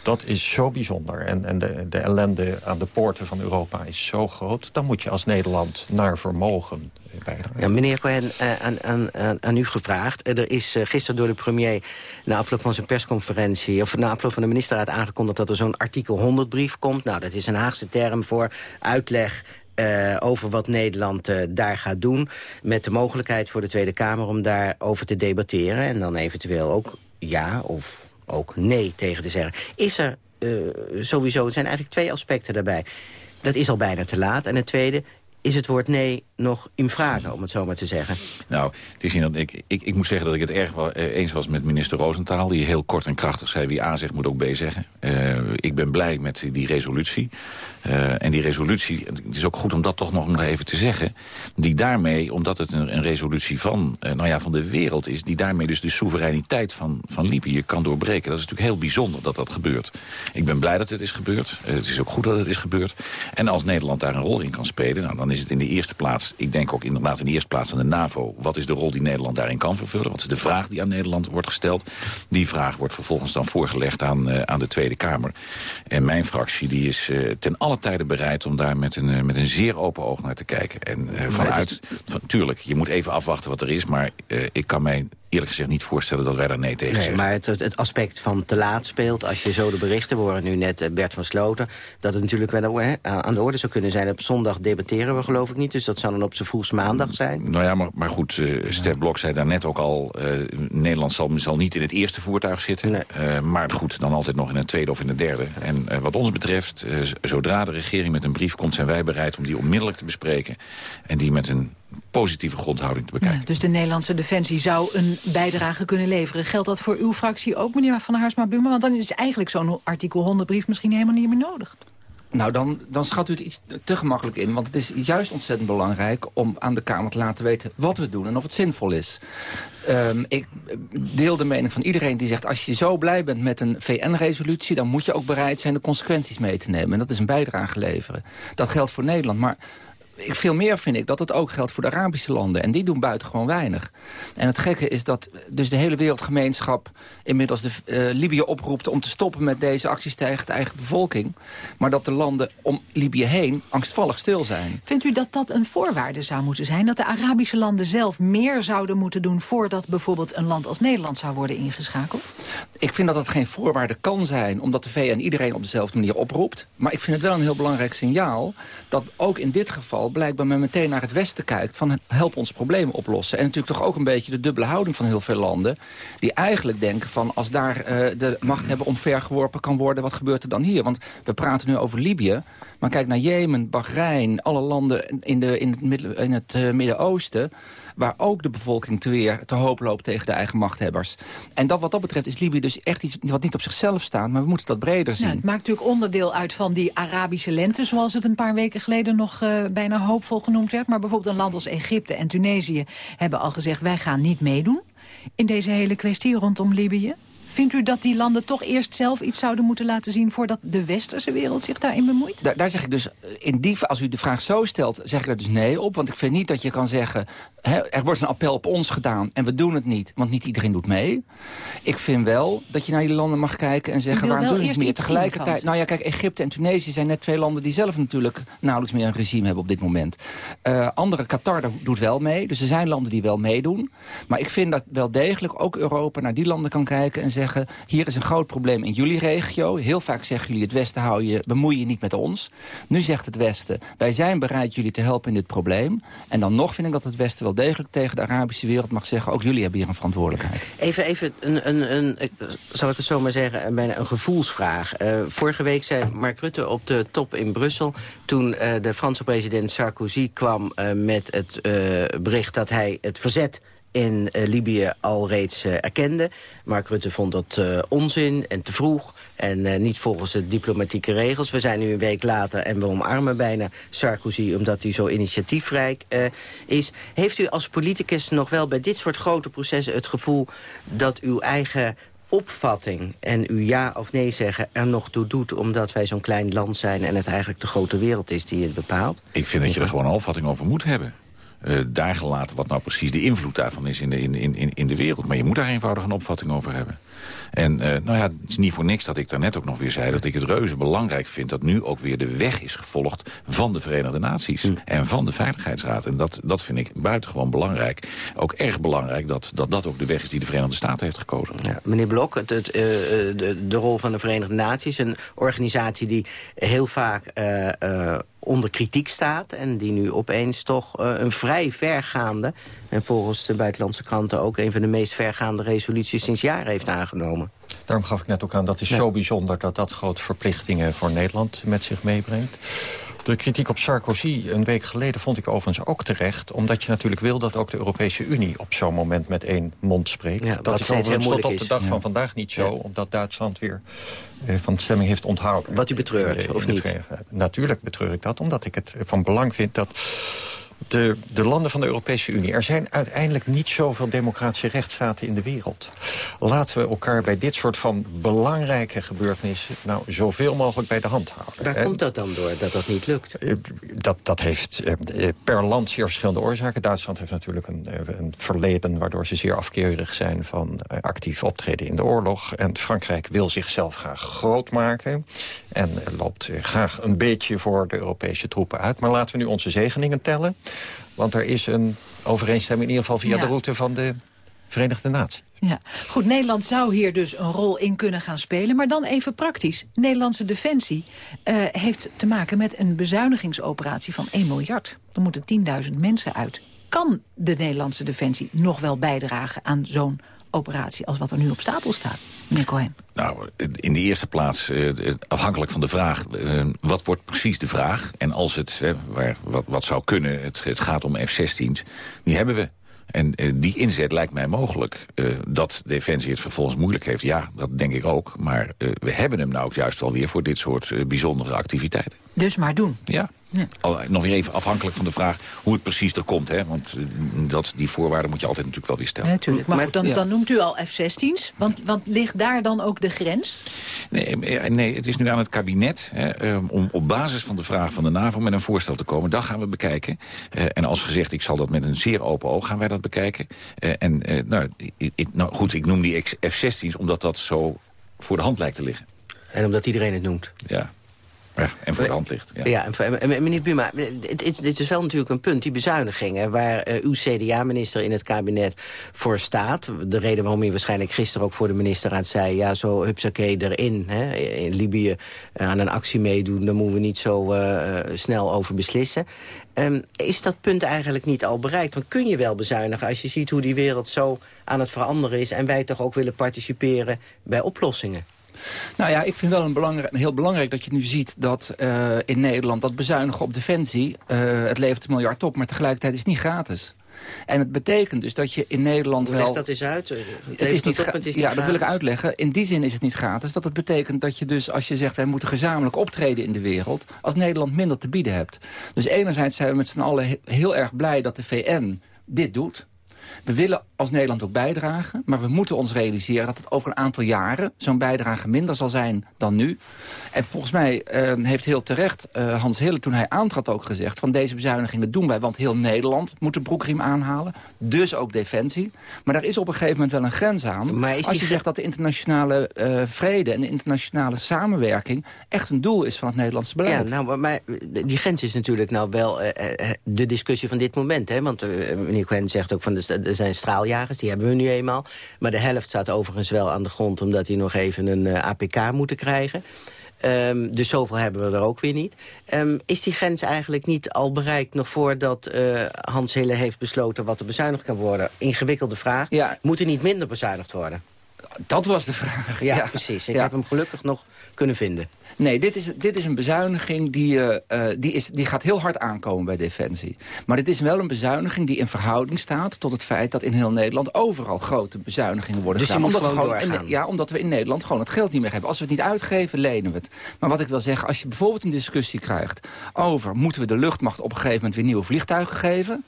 Dat is zo bijzonder. En, en de, de ellende aan de poorten van Europa is zo groot. Dan moet je als Nederland naar vermogen bijdragen. Ja, meneer Cohen, uh, aan, aan, aan, u gevraagd. Er is uh, gisteren door de premier na afloop van zijn persconferentie... of na afloop van de ministerraad aangekondigd... dat er zo'n artikel 100-brief komt. Nou, dat is een Haagse term voor uitleg uh, over wat Nederland uh, daar gaat doen. Met de mogelijkheid voor de Tweede Kamer om daarover te debatteren. En dan eventueel ook ja of ook nee tegen te zeggen. Is er uh, sowieso, er zijn eigenlijk twee aspecten daarbij. Dat is al bijna te laat. En het tweede, is het woord nee nog in vragen, om het zo maar te zeggen? Nou, het is in, ik, ik, ik moet zeggen dat ik het erg wel, eh, eens was met minister Roosentaal... die heel kort en krachtig zei, wie A zegt moet ook B zeggen. Uh, ik ben blij met die resolutie. Uh, en die resolutie, het is ook goed om dat toch nog even te zeggen... die daarmee, omdat het een, resolutie van, nou ja, van de wereld is... die daarmee dus de soevereiniteit van, van Libië kan doorbreken. Dat is natuurlijk heel bijzonder dat dat gebeurt. Ik ben blij dat het is gebeurd. Het is ook goed dat het is gebeurd. En als Nederland daar een rol in kan spelen... Nou, dan is het in de eerste plaats, ik denk ook inderdaad in de eerste plaats aan de NAVO... wat is de rol die Nederland daarin kan vervullen? Wat is de vraag die aan Nederland wordt gesteld? Die vraag wordt vervolgens dan voorgelegd aan, aan de Tweede Kamer. En mijn fractie die is ten alle tijden bereid om daar met een, met een zeer open oog naar te kijken. En vanuit, van, tuurlijk, je moet even afwachten wat er is, maar ik kan mij eerlijk gezegd niet voorstellen dat wij daar nee tegen nee, zeggen. Maar het, het, aspect van te laat speelt, als je zo de berichten... horen nu net uh, Bert van Sloten, dat het natuurlijk wel hè, aan de orde zou kunnen zijn. Op zondag debatteren we geloof ik niet, dus dat zou dan op z'n vroegst maandag zijn. Nou ja, maar, maar goed, uh, Stef Blok zei daar net ook al... Uh, Nederland zal, zal niet in het eerste voertuig zitten. Nee. maar goed, dan altijd nog in het tweede of in het derde. En wat ons betreft, zodra de regering met een brief komt... zijn wij bereid om die onmiddellijk te bespreken. En die met een positieve grondhouding te bekijken. Ja, dus de Nederlandse Defensie zou een bijdrage kunnen leveren. Geldt dat voor uw fractie ook, meneer Van Haarsma-Buma? Want dan is eigenlijk zo'n artikel 100 brief misschien helemaal niet meer nodig. Nou, dan, dan schat u het iets te gemakkelijk in. Want het is juist ontzettend belangrijk om aan de Kamer te laten weten wat we doen en of het zinvol is. Um, ik deel de mening van iedereen die zegt... als je zo blij bent met een VN-resolutie... dan moet je ook bereid zijn de consequenties mee te nemen. En dat is een bijdrage leveren. Dat geldt voor Nederland. Maar veel meer vind ik dat het ook geldt voor de Arabische landen. En die doen buitengewoon weinig. En het gekke is dat dus de hele wereldgemeenschap... inmiddels de, uh, Libië oproept om te stoppen met deze acties tegen de eigen bevolking. Maar dat de landen om Libië heen angstvallig stil zijn. Vindt u dat dat een voorwaarde zou moeten zijn? Dat de Arabische landen zelf meer zouden moeten doen... voordat bijvoorbeeld een land als Nederland zou worden ingeschakeld? Ik vind dat dat geen voorwaarde kan zijn... omdat de VN iedereen op dezelfde manier oproept. Maar ik vind het wel een heel belangrijk signaal... dat ook in dit geval blijkbaar meteen naar het Westen kijkt... van help ons problemen oplossen. En natuurlijk toch ook een beetje de dubbele houding van heel veel landen... die eigenlijk denken van als daar uh, de macht hebben omvergeworpen kan worden... wat gebeurt er dan hier? Want we praten nu over Libië... maar kijk naar Jemen, Bahrein, alle landen in, de, in het, uh, Midden-Oosten waar ook de bevolking te weer te hoop loopt tegen de eigen machthebbers. En dat, wat dat betreft is Libië dus echt iets wat niet op zichzelf staat, maar we moeten dat breder zien. Ja, het maakt natuurlijk onderdeel uit van die Arabische lente, zoals het een paar weken geleden nog uh, bijna hoopvol genoemd werd. Maar bijvoorbeeld een land als Egypte en Tunesië hebben al gezegd, wij gaan niet meedoen in deze hele kwestie rondom Libië. Vindt u dat die landen toch eerst zelf iets zouden moeten laten zien... voordat de westerse wereld zich daarin bemoeit? Daar, daar zeg ik dus, in die, als u de vraag zo stelt, zeg ik daar dus nee op. Want ik vind niet dat je kan zeggen... Hè, er wordt een appel op ons gedaan en we doen het niet. Want niet iedereen doet mee. Ik vind wel dat je naar die landen mag kijken en zeggen... waarom doen we het meer? Tegelijkertijd, nou ja, kijk, Egypte en Tunesië zijn net twee landen... die zelf natuurlijk nauwelijks meer een regime hebben op dit moment. Uh, andere, Qatar doet wel mee. Dus er zijn landen die wel meedoen. Maar ik vind dat wel degelijk ook Europa naar die landen kan kijken en zeggen hier is een groot probleem in jullie regio. Heel vaak zeggen jullie het Westen hou je, bemoei je niet met ons. Nu zegt het Westen, wij zijn bereid jullie te helpen in dit probleem. En dan nog vind ik dat het Westen wel degelijk tegen de Arabische wereld mag zeggen... ook jullie hebben hier een verantwoordelijkheid. Even, even een, een, een, zal ik het zo maar zeggen, bijna een gevoelsvraag. Uh, vorige week zei Mark Rutte op de top in Brussel... toen uh, de Franse president Sarkozy kwam uh, met het bericht dat hij het verzet in uh, Libië al reeds uh, erkende. Mark Rutte vond dat uh, onzin en te vroeg en niet volgens de diplomatieke regels. We zijn nu een week later en we omarmen bijna Sarkozy... omdat hij zo initiatiefrijk is. Heeft u als politicus nog wel bij dit soort grote processen het gevoel... dat uw eigen opvatting en uw ja of nee zeggen er nog toe doet... omdat wij zo'n klein land zijn en het eigenlijk de grote wereld is die het bepaalt? Ik vind dat je er gewoon een opvatting over moet hebben uh, daar gelaten wat nou precies de invloed daarvan is in de, in, in, in de wereld. Maar je moet daar eenvoudig een opvatting over hebben. En uh, nou ja, het is niet voor niks dat ik daarnet ook nog weer zei... dat ik het reuze belangrijk vind dat nu ook weer de weg is gevolgd... van de Verenigde Naties mm. en van de Veiligheidsraad. En dat, dat vind ik buitengewoon belangrijk. Ook erg belangrijk dat, dat dat ook de weg is die de Verenigde Staten heeft gekozen. Ja, meneer Blok, het, het, uh, de, de rol van de Verenigde Naties... een organisatie die heel vaak... Onder kritiek staat... en die nu opeens toch uh, een vrij vergaande... en volgens de buitenlandse kranten ook... een van de meest vergaande resoluties sinds jaren heeft aangenomen. Daarom gaf ik net ook aan, dat is zo bijzonder... dat dat grote verplichtingen voor Nederland met zich meebrengt. De kritiek op Sarkozy een week geleden vond ik overigens ook terecht. Omdat je natuurlijk wil dat ook de Europese Unie op zo'n moment met één mond spreekt. Ja, dat is overigens tot op de is. dag van vandaag niet zo. Omdat Duitsland weer eh, van stemming heeft onthouden. Wat u betreurt, Eh, of niet? Verenigde- Natuurlijk betreur ik dat, omdat ik het van belang vind dat... De, de landen van de Europese Unie. Er zijn uiteindelijk niet zoveel democratische rechtsstaten in de wereld. Laten we elkaar bij dit soort van belangrijke gebeurtenissen... nou zoveel mogelijk bij de hand houden. Waar En- komt dat dan door, dat dat niet lukt? eh, Dat, dat heeft eh, per land zeer verschillende oorzaken. Duitsland heeft natuurlijk een, eh, een verleden... waardoor ze zeer afkeurig zijn van actief optreden in de oorlog. En Frankrijk wil zichzelf graag groot maken. En loopt graag een beetje voor de Europese troepen uit. Maar laten we nu onze zegeningen tellen. Want er is een overeenstemming in ieder geval via Ja. de route van de Verenigde Naties. Ja, goed, Nederland zou hier dus een rol in kunnen gaan spelen. Maar dan even praktisch. Nederlandse Defensie eh, heeft te maken met een bezuinigingsoperatie van 1 miljard. Er moeten 10.000 mensen uit. Kan de Nederlandse Defensie nog wel bijdragen aan zo'n operatie... als wat er nu op stapel staat, meneer Cohen? Nou, in de eerste plaats, eh, afhankelijk van de vraag... eh, wat wordt precies de vraag? En als het, waar, wat, wat zou kunnen, het, het gaat om F-16's... die hebben we. En eh, die inzet lijkt mij mogelijk. Dat Defensie het vervolgens moeilijk heeft, ja, dat denk ik ook. Maar we hebben hem nou ook juist alweer voor dit soort bijzondere activiteiten. Dus maar doen. Ja. Ja. Al, nog weer even afhankelijk van de vraag hoe het precies er komt. Hè? Want eh, dat, die voorwaarden moet je altijd natuurlijk wel weer stellen. Natuurlijk. Maar, goed, dan, ja. dan noemt u al F-16's. Want, want ligt daar dan ook de grens? Nee, eh, nee, het is nu aan het kabinet hè, eh, om op basis van de vraag van de NAVO met een voorstel te komen. Dat gaan we bekijken. Eh, en als gezegd, ik zal dat met een zeer open oog gaan wij dat bekijken. Eh, en eh, nou, ik- nou goed, ik noem die F-16's omdat dat zo voor de hand lijkt te liggen. En omdat iedereen het noemt. Ja, ja en voor de hand ligt. Ja. En, en- en meneer Buma, dit, is wel natuurlijk een punt, die bezuinigingen... waar eh, uw CDA-minister in het kabinet voor staat. De reden waarom hij waarschijnlijk gisteren ook voor de ministerraad zei... ja, zo hupsakee erin, hè, in Libië eh, aan een actie meedoen... daar moeten we niet zo eh, snel over beslissen. Ehm, is dat punt eigenlijk niet al bereikt? Want kun je wel bezuinigen als je ziet hoe die wereld zo aan het veranderen is... en wij toch ook willen participeren bij oplossingen? Nou ja, ik vind wel een belangrijk, heel belangrijk dat je nu ziet dat eh, in Nederland dat bezuinigen op defensie, eh, het levert een miljard op, maar tegelijkertijd is het niet gratis. En het betekent dus dat je in Nederland Leg wel... dat eens uit. Het, Het is niet op, het is ja, dat wil ik uitleggen. In die zin is het niet gratis. Dat het betekent dat je dus, als je zegt... wij moeten gezamenlijk optreden in de wereld... als Nederland minder te bieden hebt. Dus enerzijds zijn we met z'n allen he- heel erg blij dat de VN dit doet. We willen als Nederland ook bijdragen. Maar we moeten ons realiseren dat het over een aantal jaren... zo'n bijdrage minder zal zijn dan nu. En volgens mij eh, heeft heel terecht eh, Hans Hille toen hij aantrad ook gezegd... van deze bezuinigingen doen wij, want heel Nederland moet de broekriem aanhalen. Dus ook Defensie. Maar daar is op een gegeven moment wel een grens aan. Maar als je zegt dat de internationale eh, vrede en de internationale samenwerking... echt een doel is van het Nederlandse beleid. Ja, nou, maar, die grens is natuurlijk nou wel eh, de discussie van dit moment. Hè? Want meneer Cohen zegt ook van sta- er zijn straaljagers, die hebben we nu eenmaal. Maar de helft staat overigens wel aan de grond... omdat die nog even een eh, APK moeten krijgen. Ehm, dus zoveel hebben we er ook weer niet. Ehm, is die grens eigenlijk niet al bereikt nog voordat eh, Hans Hille heeft besloten wat er bezuinigd kan worden? Ingewikkelde vraag. Moet er niet minder bezuinigd worden? Dat was de vraag. Ja, precies. Ik Ja. heb hem gelukkig nog kunnen vinden. Nee, dit is, dit is een bezuiniging die, eh, eh, die, is, die gaat heel hard aankomen bij Defensie. Maar dit is wel een bezuiniging die in verhouding staat... tot het feit dat in heel Nederland overal grote bezuinigingen worden Dus gedaan. we gewoon in- ja, omdat we in Nederland gewoon het geld niet meer hebben. Als we het niet uitgeven, lenen we het. Maar wat ik wil zeggen, als je bijvoorbeeld een discussie krijgt... over moeten we de luchtmacht op een gegeven moment weer nieuwe vliegtuigen geven...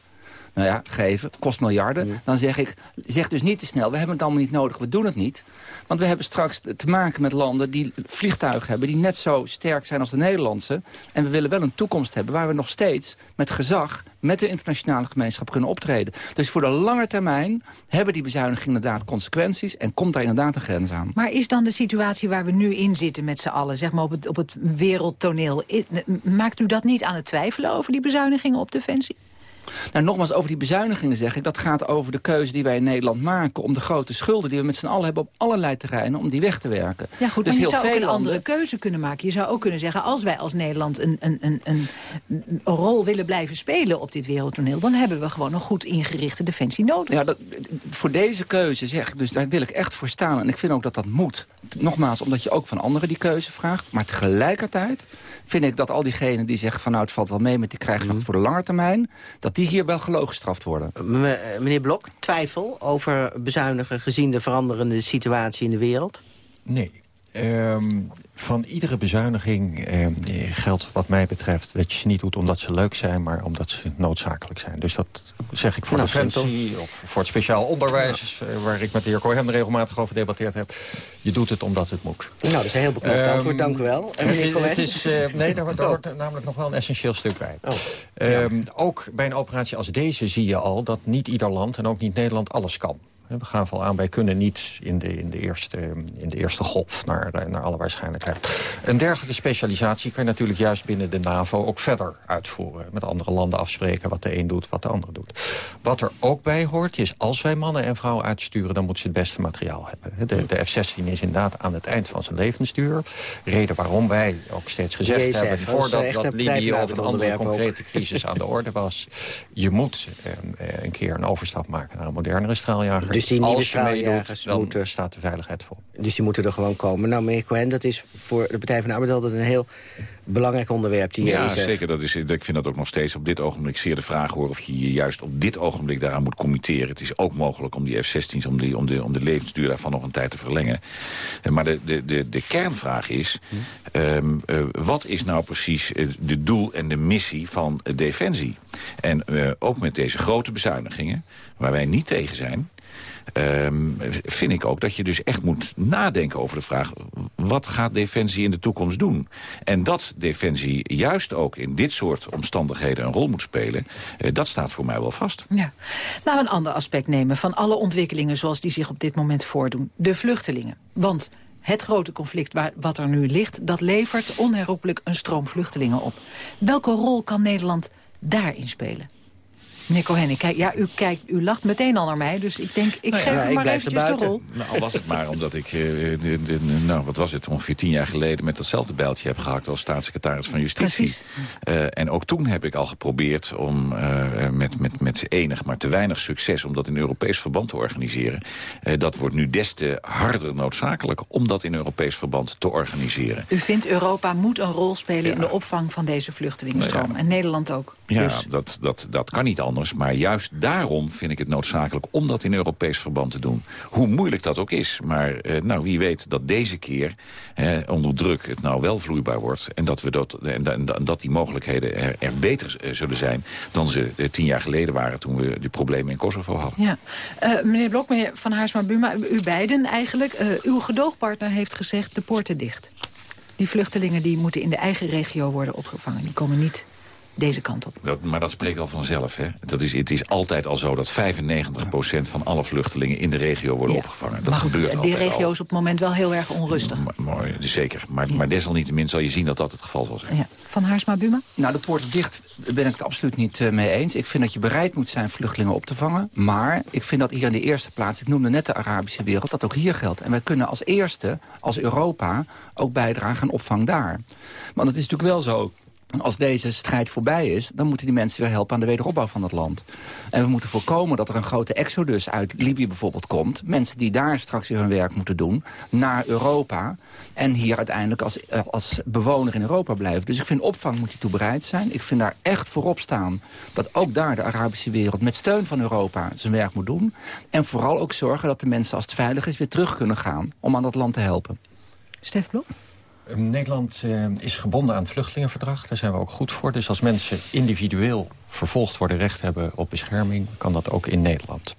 Nou ja, geven, kost miljarden. Dan zeg ik, zeg dus niet te snel, we hebben het allemaal niet nodig, we doen het niet. Want we hebben straks te maken met landen die vliegtuigen hebben... die net zo sterk zijn als de Nederlandse. En we willen wel een toekomst hebben waar we nog steeds met gezag... met de internationale gemeenschap kunnen optreden. Dus voor de lange termijn hebben die bezuinigingen inderdaad consequenties... en komt daar inderdaad een grens aan. Maar is dan de situatie waar we nu in zitten met z'n allen... zeg maar op het, op het wereldtoneel... maakt u dat niet aan het twijfelen over die bezuinigingen op defensie? Nou, nogmaals, over die bezuinigingen zeg ik... dat gaat over de keuze die wij in Nederland maken... om de grote schulden die we met z'n allen hebben op allerlei terreinen... om die weg te werken. Ja goed, dus maar je heel zou ook veel een landen- andere keuze kunnen maken. Je zou ook kunnen zeggen, als wij als Nederland een, een, een, een, rol willen blijven spelen op dit wereldtoneel... dan hebben we gewoon een goed ingerichte defensie nodig. Ja, dat, voor deze keuze zeg ik, dus daar wil ik echt voor staan. En ik vind ook dat dat moet. nogmaals, omdat je ook van anderen die keuze vraagt. Maar tegelijkertijd vind ik dat al diegenen die zeggen... van nou, het valt wel mee met die krijgsmacht Mhm. voor de lange termijn... dat die hier wel gelogen gestraft worden. M- eh, meneer Blok, twijfel over bezuinigen gezien de veranderende situatie in de wereld? Nee. Ehm, van iedere bezuiniging ehm, geldt wat mij betreft dat je ze niet doet omdat ze leuk zijn, maar omdat ze noodzakelijk zijn. Dus dat zeg ik voor Nou, defensie of voor het speciaal onderwijs, eh, waar ik met de heer Cohen regelmatig over debatteerd heb. Je doet het omdat het moet. Nou, dat is een heel beknopt Ehm, antwoord, dank u wel. En Het, meneer is- Cohen? het is, eh, nee, daar, daar Oh. hoort namelijk nog wel een essentieel stuk bij. Oh. Ehm, Ook bij een operatie als deze zie je al dat niet ieder land en ook niet Nederland alles kan. We gaan al aan, wij kunnen niet in de, in de, eerste, in de eerste golf naar, eh, naar alle waarschijnlijkheid. Een dergelijke specialisatie kan je natuurlijk juist binnen de NAVO ook verder uitvoeren. Met andere landen afspreken wat de een doet, wat de ander doet. Wat er ook bij hoort is, als wij mannen en vrouwen uitsturen... dan moeten ze het beste materiaal hebben. De, de F-16 is inderdaad aan het eind van zijn levensduur. Reden waarom wij ook steeds gezegd Jezus, hebben... voordat dat Libië of een andere ook. concrete crisis aan de orde was... je moet eh, eh, een keer een overstap maken naar een modernere straaljager. Dus die nieuwe meedoet, straaljagers dan moeten- staat de veiligheid voor. Dus die moeten er gewoon komen. Nou, meneer Cohen, dat is voor de Partij van de Arbeid altijd een heel belangrijk onderwerp. Die Ja, is, zeker. Dat is, ik vind dat ook nog steeds op dit ogenblik zeer de vraag hoor... of je je juist op dit ogenblik daaraan moet committeren. Het is ook mogelijk om die F-16's, om, die, om, de, om de levensduur daarvan nog een tijd te verlengen. Eh, Maar de, de, de, de kernvraag is... ehm, eh, wat is nou precies eh, de doel en de missie van Defensie? En eh, ook met deze grote bezuinigingen, waar wij niet tegen zijn... ehm, vind ik ook dat je dus echt moet nadenken over de vraag... wat gaat Defensie in de toekomst doen? En dat Defensie juist ook in dit soort omstandigheden een rol moet spelen... eh, dat staat voor mij wel vast. Ja. Laten een ander aspect nemen van alle ontwikkelingen zoals die zich op dit moment voordoen. De vluchtelingen. Want het grote conflict waar, wat er nu ligt, dat levert onherroepelijk een stroom vluchtelingen op. Welke rol kan Nederland daarin spelen? Meneer Cohen, ik kijk, ja, u, kijkt, u lacht meteen al naar mij, dus ik denk, ik Nou ja, geef ja, u ik maar eventjes de rol. Nou, al was het maar omdat ik, eh, de, de- nou, wat was het, ongeveer tien jaar geleden... met datzelfde bijltje heb gehakt als staatssecretaris van Justitie. Precies. Eh, en ook toen heb ik al geprobeerd om eh, met, met, met enig, maar te weinig succes... om dat in Europees verband te organiseren. Eh, dat wordt nu des te harder noodzakelijk om dat in Europees verband te organiseren. U vindt Europa moet een rol spelen in de opvang van deze vluchtelingenstroom. Nou ja. En Nederland ook. Ja, Dus dat, dat, dat kan niet anders. Maar juist daarom vind ik het noodzakelijk om dat in Europees verband te doen. Hoe moeilijk dat ook is. Maar eh, nou, wie weet dat deze keer eh, onder druk het nou wel vloeibaar wordt. En dat, we dat, en, en- en dat die mogelijkheden er, er beter eh, zullen zijn dan ze eh, tien jaar geleden waren toen we de problemen in Kosovo hadden. Ja. Eh, meneer Blok, meneer Van Haarsma-Buma, u beiden eigenlijk. uw gedoogpartner heeft gezegd de poorten dicht. Die vluchtelingen die moeten in de eigen regio worden opgevangen. Die komen niet deze kant op. Dat, maar dat spreekt al vanzelf. Hè? Dat is, het is altijd al zo dat 95% van alle vluchtelingen in de regio worden opgevangen. Dat maar goed, gebeurt die altijd regio is op het moment wel heel erg onrustig. Mooi, zeker. Maar, maar desalniettemin zal je zien dat dat het geval zal zijn. Ja. Van Haarsma-Buma? Nou, de poorten dicht ben ik het absoluut niet eh, mee eens. Ik vind dat je bereid moet zijn vluchtelingen op te vangen. Maar ik vind dat hier in de eerste plaats, ik noemde net de Arabische wereld, dat ook hier geldt. En wij kunnen als eerste, als Europa, ook bijdragen aan opvang daar. Want het is natuurlijk wel zo, als deze strijd voorbij is... dan moeten die mensen weer helpen aan de wederopbouw van het land. En we moeten voorkomen dat er een grote exodus uit Libië bijvoorbeeld komt. Mensen die daar straks weer hun werk moeten doen, naar Europa... en hier uiteindelijk als, als bewoner in Europa blijven. Dus ik vind opvang moet je toe bereid zijn. Ik vind daar echt voorop staan dat ook daar de Arabische wereld... met steun van Europa zijn werk moet doen. En vooral ook zorgen dat de mensen, als het veilig is... weer terug kunnen gaan om aan dat land te helpen. Stef Blok? Eh, Nederland eh, is gebonden aan het vluchtelingenverdrag. Daar zijn we ook goed voor. Dus als mensen individueel vervolgd worden, recht hebben op bescherming... kan dat ook in Nederland.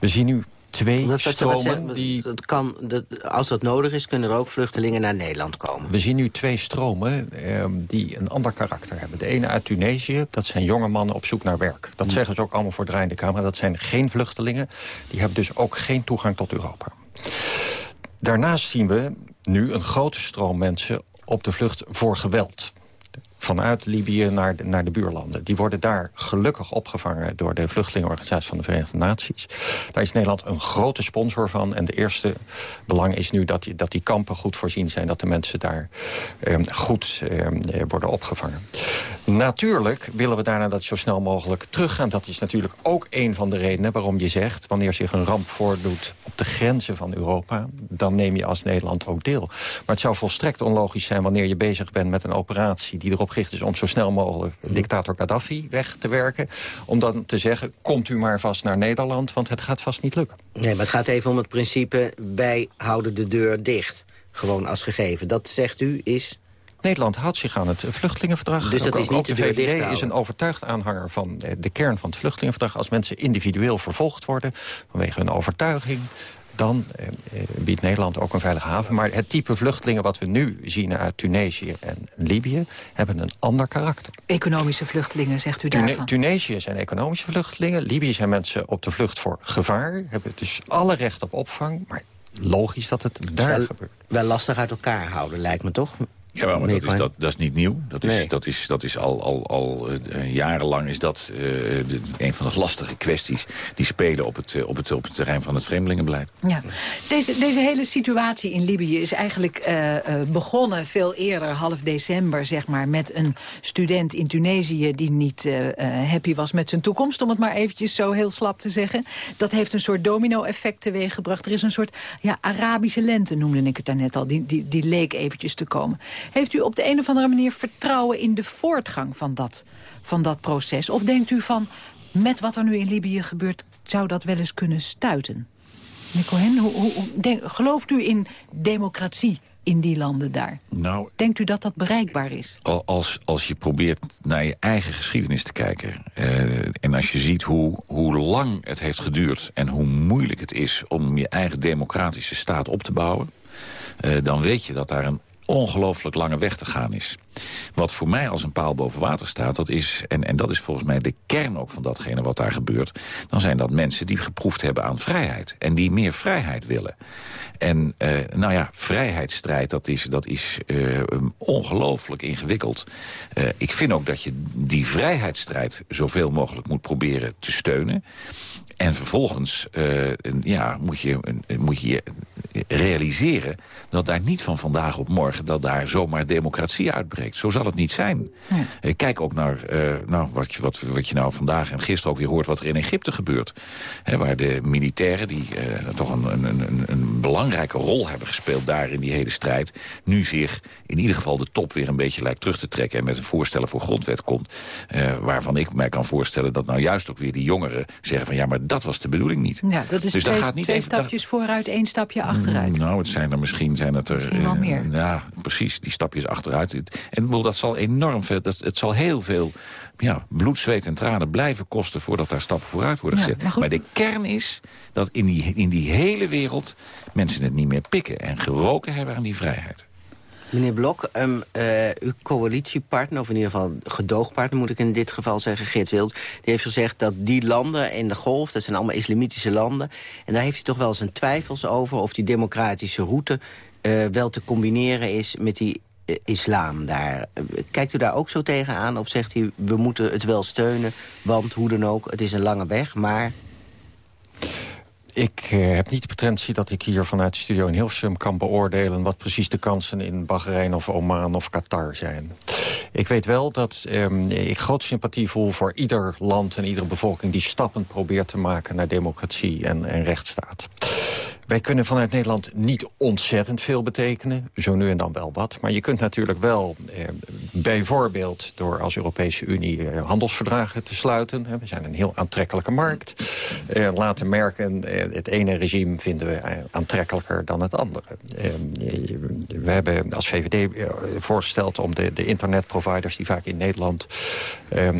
We zien nu twee Dat- stromen die... dat kan, dat, als dat nodig is, kunnen er ook vluchtelingen naar Nederland komen. We zien nu twee stromen eh, die een ander karakter hebben. De ene uit Tunesië, dat zijn jonge mannen op zoek naar werk. Dat zeggen ze ook allemaal voor draaiende camera. Dat zijn geen vluchtelingen. Die hebben dus ook geen toegang tot Europa. Daarnaast zien we nu een grote stroom mensen op de vlucht voor geweld. Vanuit Libië naar de, naar de buurlanden. Die worden daar gelukkig opgevangen door de vluchtelingenorganisatie van de Verenigde Naties. Daar is Nederland een grote sponsor van. En de eerste belang is nu dat die, dat die kampen goed voorzien zijn. Dat de mensen daar ehm, goed ehm, worden opgevangen. Natuurlijk willen we daarna dat zo snel mogelijk teruggaan. Dat is natuurlijk ook een van de redenen waarom je zegt... wanneer zich een ramp voordoet op de grenzen van Europa... dan neem je als Nederland ook deel. Maar het zou volstrekt onlogisch zijn wanneer je bezig bent met een operatie... die erop gericht is om zo snel mogelijk dictator Gaddafi weg te werken... om dan te zeggen, komt u maar vast naar Nederland... want het gaat vast niet lukken. Nee, maar het gaat even om het principe... wij houden de deur dicht, gewoon als gegeven. Dat, zegt u, is... Nederland houdt zich aan het vluchtelingenverdrag. Dus dat is niet de, de VVD is een overtuigd aanhanger van de kern van het vluchtelingenverdrag. Als mensen individueel vervolgd worden vanwege hun overtuiging dan eh, eh, biedt Nederland ook een veilige haven. Maar het type vluchtelingen wat we nu zien uit Tunesië en Libië... hebben een ander karakter. Economische vluchtelingen, zegt u daarvan? Tunesië zijn economische vluchtelingen. Libië zijn mensen op de vlucht voor gevaar. Hebben dus alle recht op opvang. Maar logisch dat het daar gebeurt. Wel lastig uit elkaar houden, lijkt me toch? Ja, maar, dat, is, dat, dat is niet nieuw. Dat is, dat is, dat is al, al, al uh, jarenlang is dat uh, de, een van de lastige kwesties... die spelen op het, uh, op het, op het terrein van het vreemdelingenbeleid. Ja. Deze, deze hele situatie in Libië is eigenlijk begonnen veel eerder... half december, zeg maar, met een student in Tunesië... die niet happy was met zijn toekomst, om het maar eventjes zo heel slap te zeggen. Dat heeft een soort domino-effect teweeggebracht. Er is een soort ja, Arabische lente, noemde ik het daarnet al. Die, die, die leek eventjes te komen. Heeft u op de een of andere manier vertrouwen in de voortgang van dat, van dat proces? Of denkt u van, met wat er nu in Libië gebeurt... zou dat wel eens kunnen stuiten? Meneer Cohen, hoe, hoe, denk, gelooft u in democratie in die landen daar? Nou, Denkt u dat dat bereikbaar is? Als, als je probeert naar je eigen geschiedenis te kijken... Eh, en als je ziet hoe, hoe lang het heeft geduurd... en hoe moeilijk het is om je eigen democratische staat op te bouwen... Uh, dan weet je dat daar een ongelooflijk lange weg te gaan is. Wat voor mij als een paal boven water staat, dat is, en, en dat is volgens mij de kern ook van datgene wat daar gebeurt, dan zijn dat mensen die geproefd hebben aan vrijheid. En die meer vrijheid willen. En uh, nou ja, vrijheidsstrijd, dat is, dat is uh, ongelooflijk ingewikkeld. Uh, ik vind ook dat je die vrijheidsstrijd zoveel mogelijk moet proberen te steunen. En vervolgens ja, moet, je, moet je realiseren dat daar niet van vandaag op morgen... dat daar zomaar democratie uitbreekt. Zo zal het niet zijn. Ja. Kijk ook naar uh, nou, wat, je, wat, wat je nou vandaag en gisteren ook weer hoort... wat er in Egypte gebeurt. He, waar de militairen, die uh, toch een, een, een, een, belangrijke rol hebben gespeeld... daar in die hele strijd, nu zich in ieder geval de top weer een beetje lijkt terug te trekken... en met een voorstellen voor grondwet komt. waarvan ik mij kan voorstellen dat nou juist ook weer die jongeren zeggen van... ja, maar dat was de bedoeling niet. Ja, dat is dus twee, gaat niet twee even, stapjes dat... vooruit, één stapje achteruit. Nou, het zijn er misschien zijn het er... Misschien wel meer. Uh, ja, precies, die stapjes achteruit. En dat zal enorm veel... Dat, het zal heel veel ja, bloed, zweet en tranen blijven kosten... voordat daar stappen vooruit worden gezet. Maar, maar, de kern is dat in die, in die hele wereld... mensen het niet meer pikken en geroken hebben aan die vrijheid. Meneer Blok, um, uh, uw coalitiepartner, of in ieder geval gedoogpartner... moet ik in dit geval zeggen, Geert Wild... die heeft gezegd dat die landen in de golf... dat zijn allemaal islamitische landen... en daar heeft hij toch wel zijn twijfels over... of die democratische route uh, wel te combineren is met die uh, islam daar. Kijkt u daar ook zo tegenaan of zegt u... we moeten het wel steunen, want hoe dan ook, het is een lange weg... maar ik uh, heb niet de pretentie dat ik hier vanuit de studio in Hilversum kan beoordelen... wat precies de kansen in Bahrein of Oman of Qatar zijn. Ik weet wel dat um, ik grote sympathie voel voor ieder land en iedere bevolking... die stappen probeert te maken naar democratie en, en rechtsstaat. Wij kunnen vanuit Nederland niet ontzettend veel betekenen. Zo nu en dan wel wat. Maar je kunt natuurlijk wel eh, bijvoorbeeld door als Europese Unie eh, handelsverdragen te sluiten. We zijn een heel aantrekkelijke markt. Eh, laten merken, eh, het ene regime vinden we eh, aantrekkelijker dan het andere. Eh, we hebben als VVD voorgesteld om de, de internetproviders die vaak in Nederland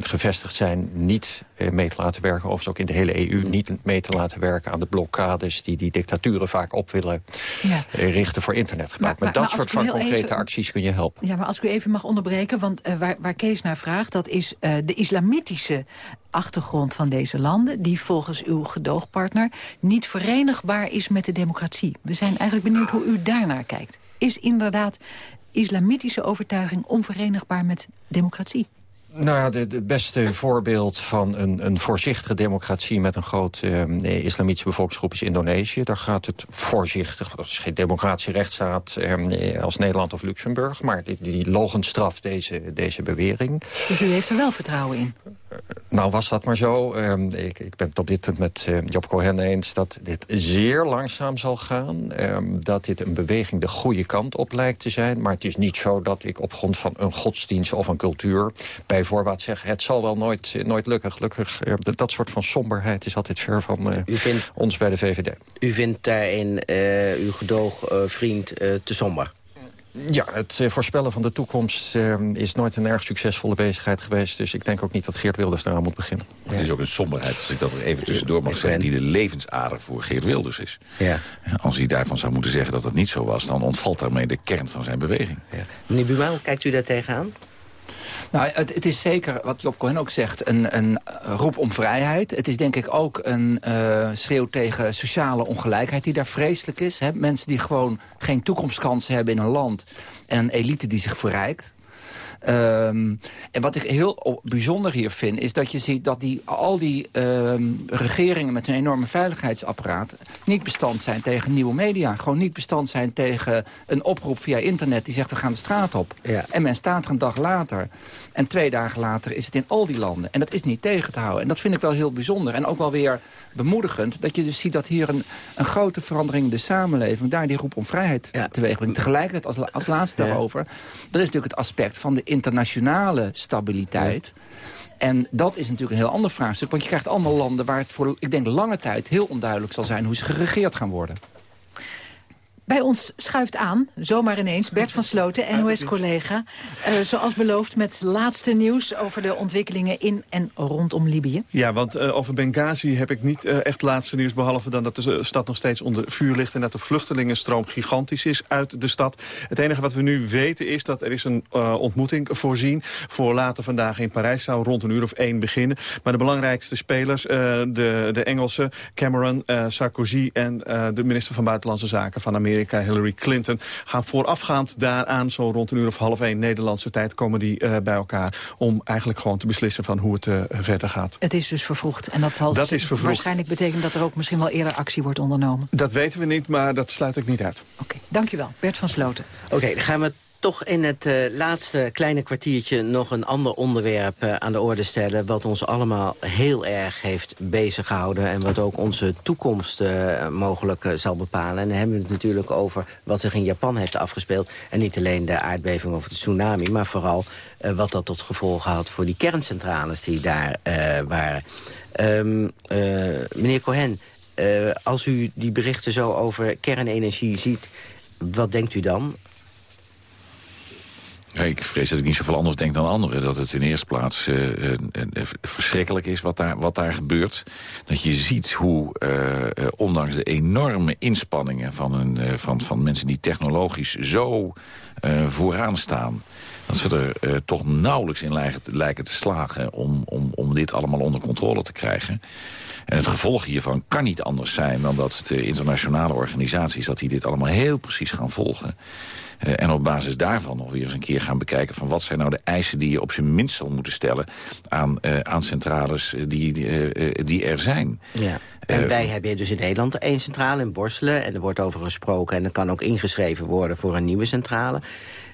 gevestigd zijn... niet mee te laten werken. Overigens ook in de hele EU niet mee te laten werken aan de blokkades... die die dictaturen vaak op willen Ja. eh, richten voor internetgebruik. Maar- Met maar- dat soort van concrete even- acties kun je helpen. Ja, maar als ik u even mag onderbreken, want eh, waar, waar Kees naar vraagt... dat is eh, de islamitische achtergrond van deze landen... die volgens uw gedoogpartner niet verenigbaar is met de democratie. We zijn eigenlijk benieuwd hoe u daarnaar kijkt. Is inderdaad islamitische overtuiging onverenigbaar met democratie? Nou ja, het beste voorbeeld van een, een voorzichtige democratie... met een groot eh, islamitische bevolkingsgroep is Indonesië. Daar gaat het voorzichtig. Dat is geen democratische rechtsstaat eh, als Nederland of Luxemburg. Maar die, die logenstraft deze, deze bewering. Dus u heeft er wel vertrouwen in? Nou was dat maar zo. Ehm, ik, ik ben het op dit punt met eh, Job Cohen eens... dat dit zeer langzaam zal gaan. Ehm, dat dit een beweging de goede kant op lijkt te zijn. Maar het is niet zo dat ik op grond van een godsdienst of een cultuur... bij voorbaat zeg, het zal wel nooit, nooit lukken. Gelukkig, eh, dat, soort van somberheid is altijd ver van eh, ons bij de VVD. U vindt daarin uw gedoogvriend te somber? Ja, het eh, voorspellen van de toekomst eh, is nooit een erg succesvelze bezigheid geweest. Dus ik denk ook niet dat Geert Wilders daaraan moet beginnen. Er is ook een somberheid, als ik dat er even tussendoor mag zeggen... die de levensader voor Geert Wilders is. Ja. Als hij daarvan zou moeten zeggen dat dat niet zo was... dan ontvalt daarmee de kern van zijn beweging. Meneer Buma, hoe kijkt u daar tegenaan? Nou, het, is zeker, wat Job Cohen ook zegt, een, een roep om vrijheid. Het is denk ik ook een eh, schreeuw tegen sociale ongelijkheid die daar vreselijk is. Hè? Mensen die gewoon geen toekomstkansen hebben in een land. En een elite die zich verrijkt. Ehm, en wat ik heel bijzonder hier vind... is dat je ziet dat die, al die ehm, regeringen met een enorme veiligheidsapparaat... niet bestand zijn tegen nieuwe media. Gewoon niet bestand zijn tegen een oproep via internet... die zegt we gaan de straat op. En men staat er een dag later. En twee dagen later is het in al die landen. En dat is niet tegen te houden. En dat vind ik wel heel bijzonder. En ook wel weer bemoedigend. Dat je dus ziet dat hier een, een grote verandering in de samenleving... daar die roep om vrijheid teweeg brengt. Tegelijkertijd, als, als laatste daarover... er is natuurlijk het aspect van de internationale stabiliteit... En dat is natuurlijk een heel ander vraagstuk. Want je krijgt allemaal landen waar het voor, ik denk, lange tijd heel onduidelijk zal zijn hoe ze geregeerd gaan worden. Bij ons schuift aan, zomaar ineens, Bert van Sloten, NOS-collega. eh, zoals beloofd met laatste nieuws over de ontwikkelingen in en rondom Libië. Ja, want eh, over Benghazi heb ik niet eh, echt laatste nieuws... behalve dan dat de stad nog steeds onder vuur ligt... en dat de vluchtelingenstroom gigantisch is uit de stad. Het enige wat we nu weten is dat er is een eh, ontmoeting voorzien... voor later vandaag in Parijs, zou rond een uur of één beginnen. Maar de belangrijkste spelers, eh, de, de Engelsen, Cameron, eh, Sarkozy... en eh, de minister van Buitenlandse Zaken van Amerika, Hillary Clinton... gaan voorafgaand daaraan, zo rond een uur of half één Nederlandse tijd... komen die eh, bij elkaar om eigenlijk gewoon te beslissen van hoe het eh, verder gaat. Het is dus vervroegd. En dat zal Dat is vervroegd. waarschijnlijk betekenen dat er ook misschien wel eerder actie wordt ondernomen. Dat weten we niet, maar dat sluit ik niet uit. Dankjewel, Bert van Sloten. Oké, dan gaan we toch in het eh, laatste kleine kwartiertje nog een ander onderwerp eh, aan de orde stellen... wat ons allemaal heel erg heeft bezig gehouden... en wat ook onze toekomst eh, mogelijk zal bepalen. En dan hebben we het natuurlijk over wat zich in Japan heeft afgespeeld. En niet alleen de aardbeving of de tsunami... maar vooral wat dat tot gevolg had voor die kerncentrales die daar waren. Ehm, eh, meneer Cohen, als u die berichten zo over kernenergie ziet... wat denkt u dan? Ik vrees dat ik niet zoveel anders denk dan anderen. Dat het in eerste plaats eh, verschrikkelijk is wat daar, wat daar gebeurt. Dat je ziet hoe, eh, eh, ondanks de enorme inspanningen van, een, van, van mensen die technologisch zo vooraan staan... dat ze er toch nauwelijks in lijken, lijken te slagen om, om, om dit allemaal onder controle te krijgen. En het gevolg hiervan kan niet anders zijn dan dat de internationale organisaties... dat die dit allemaal heel precies gaan volgen. Eh, en op basis daarvan nog weer eens een keer gaan bekijken... van wat zijn nou de eisen die je op zijn minst zal moeten stellen... aan, eh, aan centrales eh, die, die, die er zijn. Ja. En wij hebben dus in Nederland één centrale in Borselen. En er wordt over gesproken en er kan ook ingeschreven worden voor een nieuwe centrale.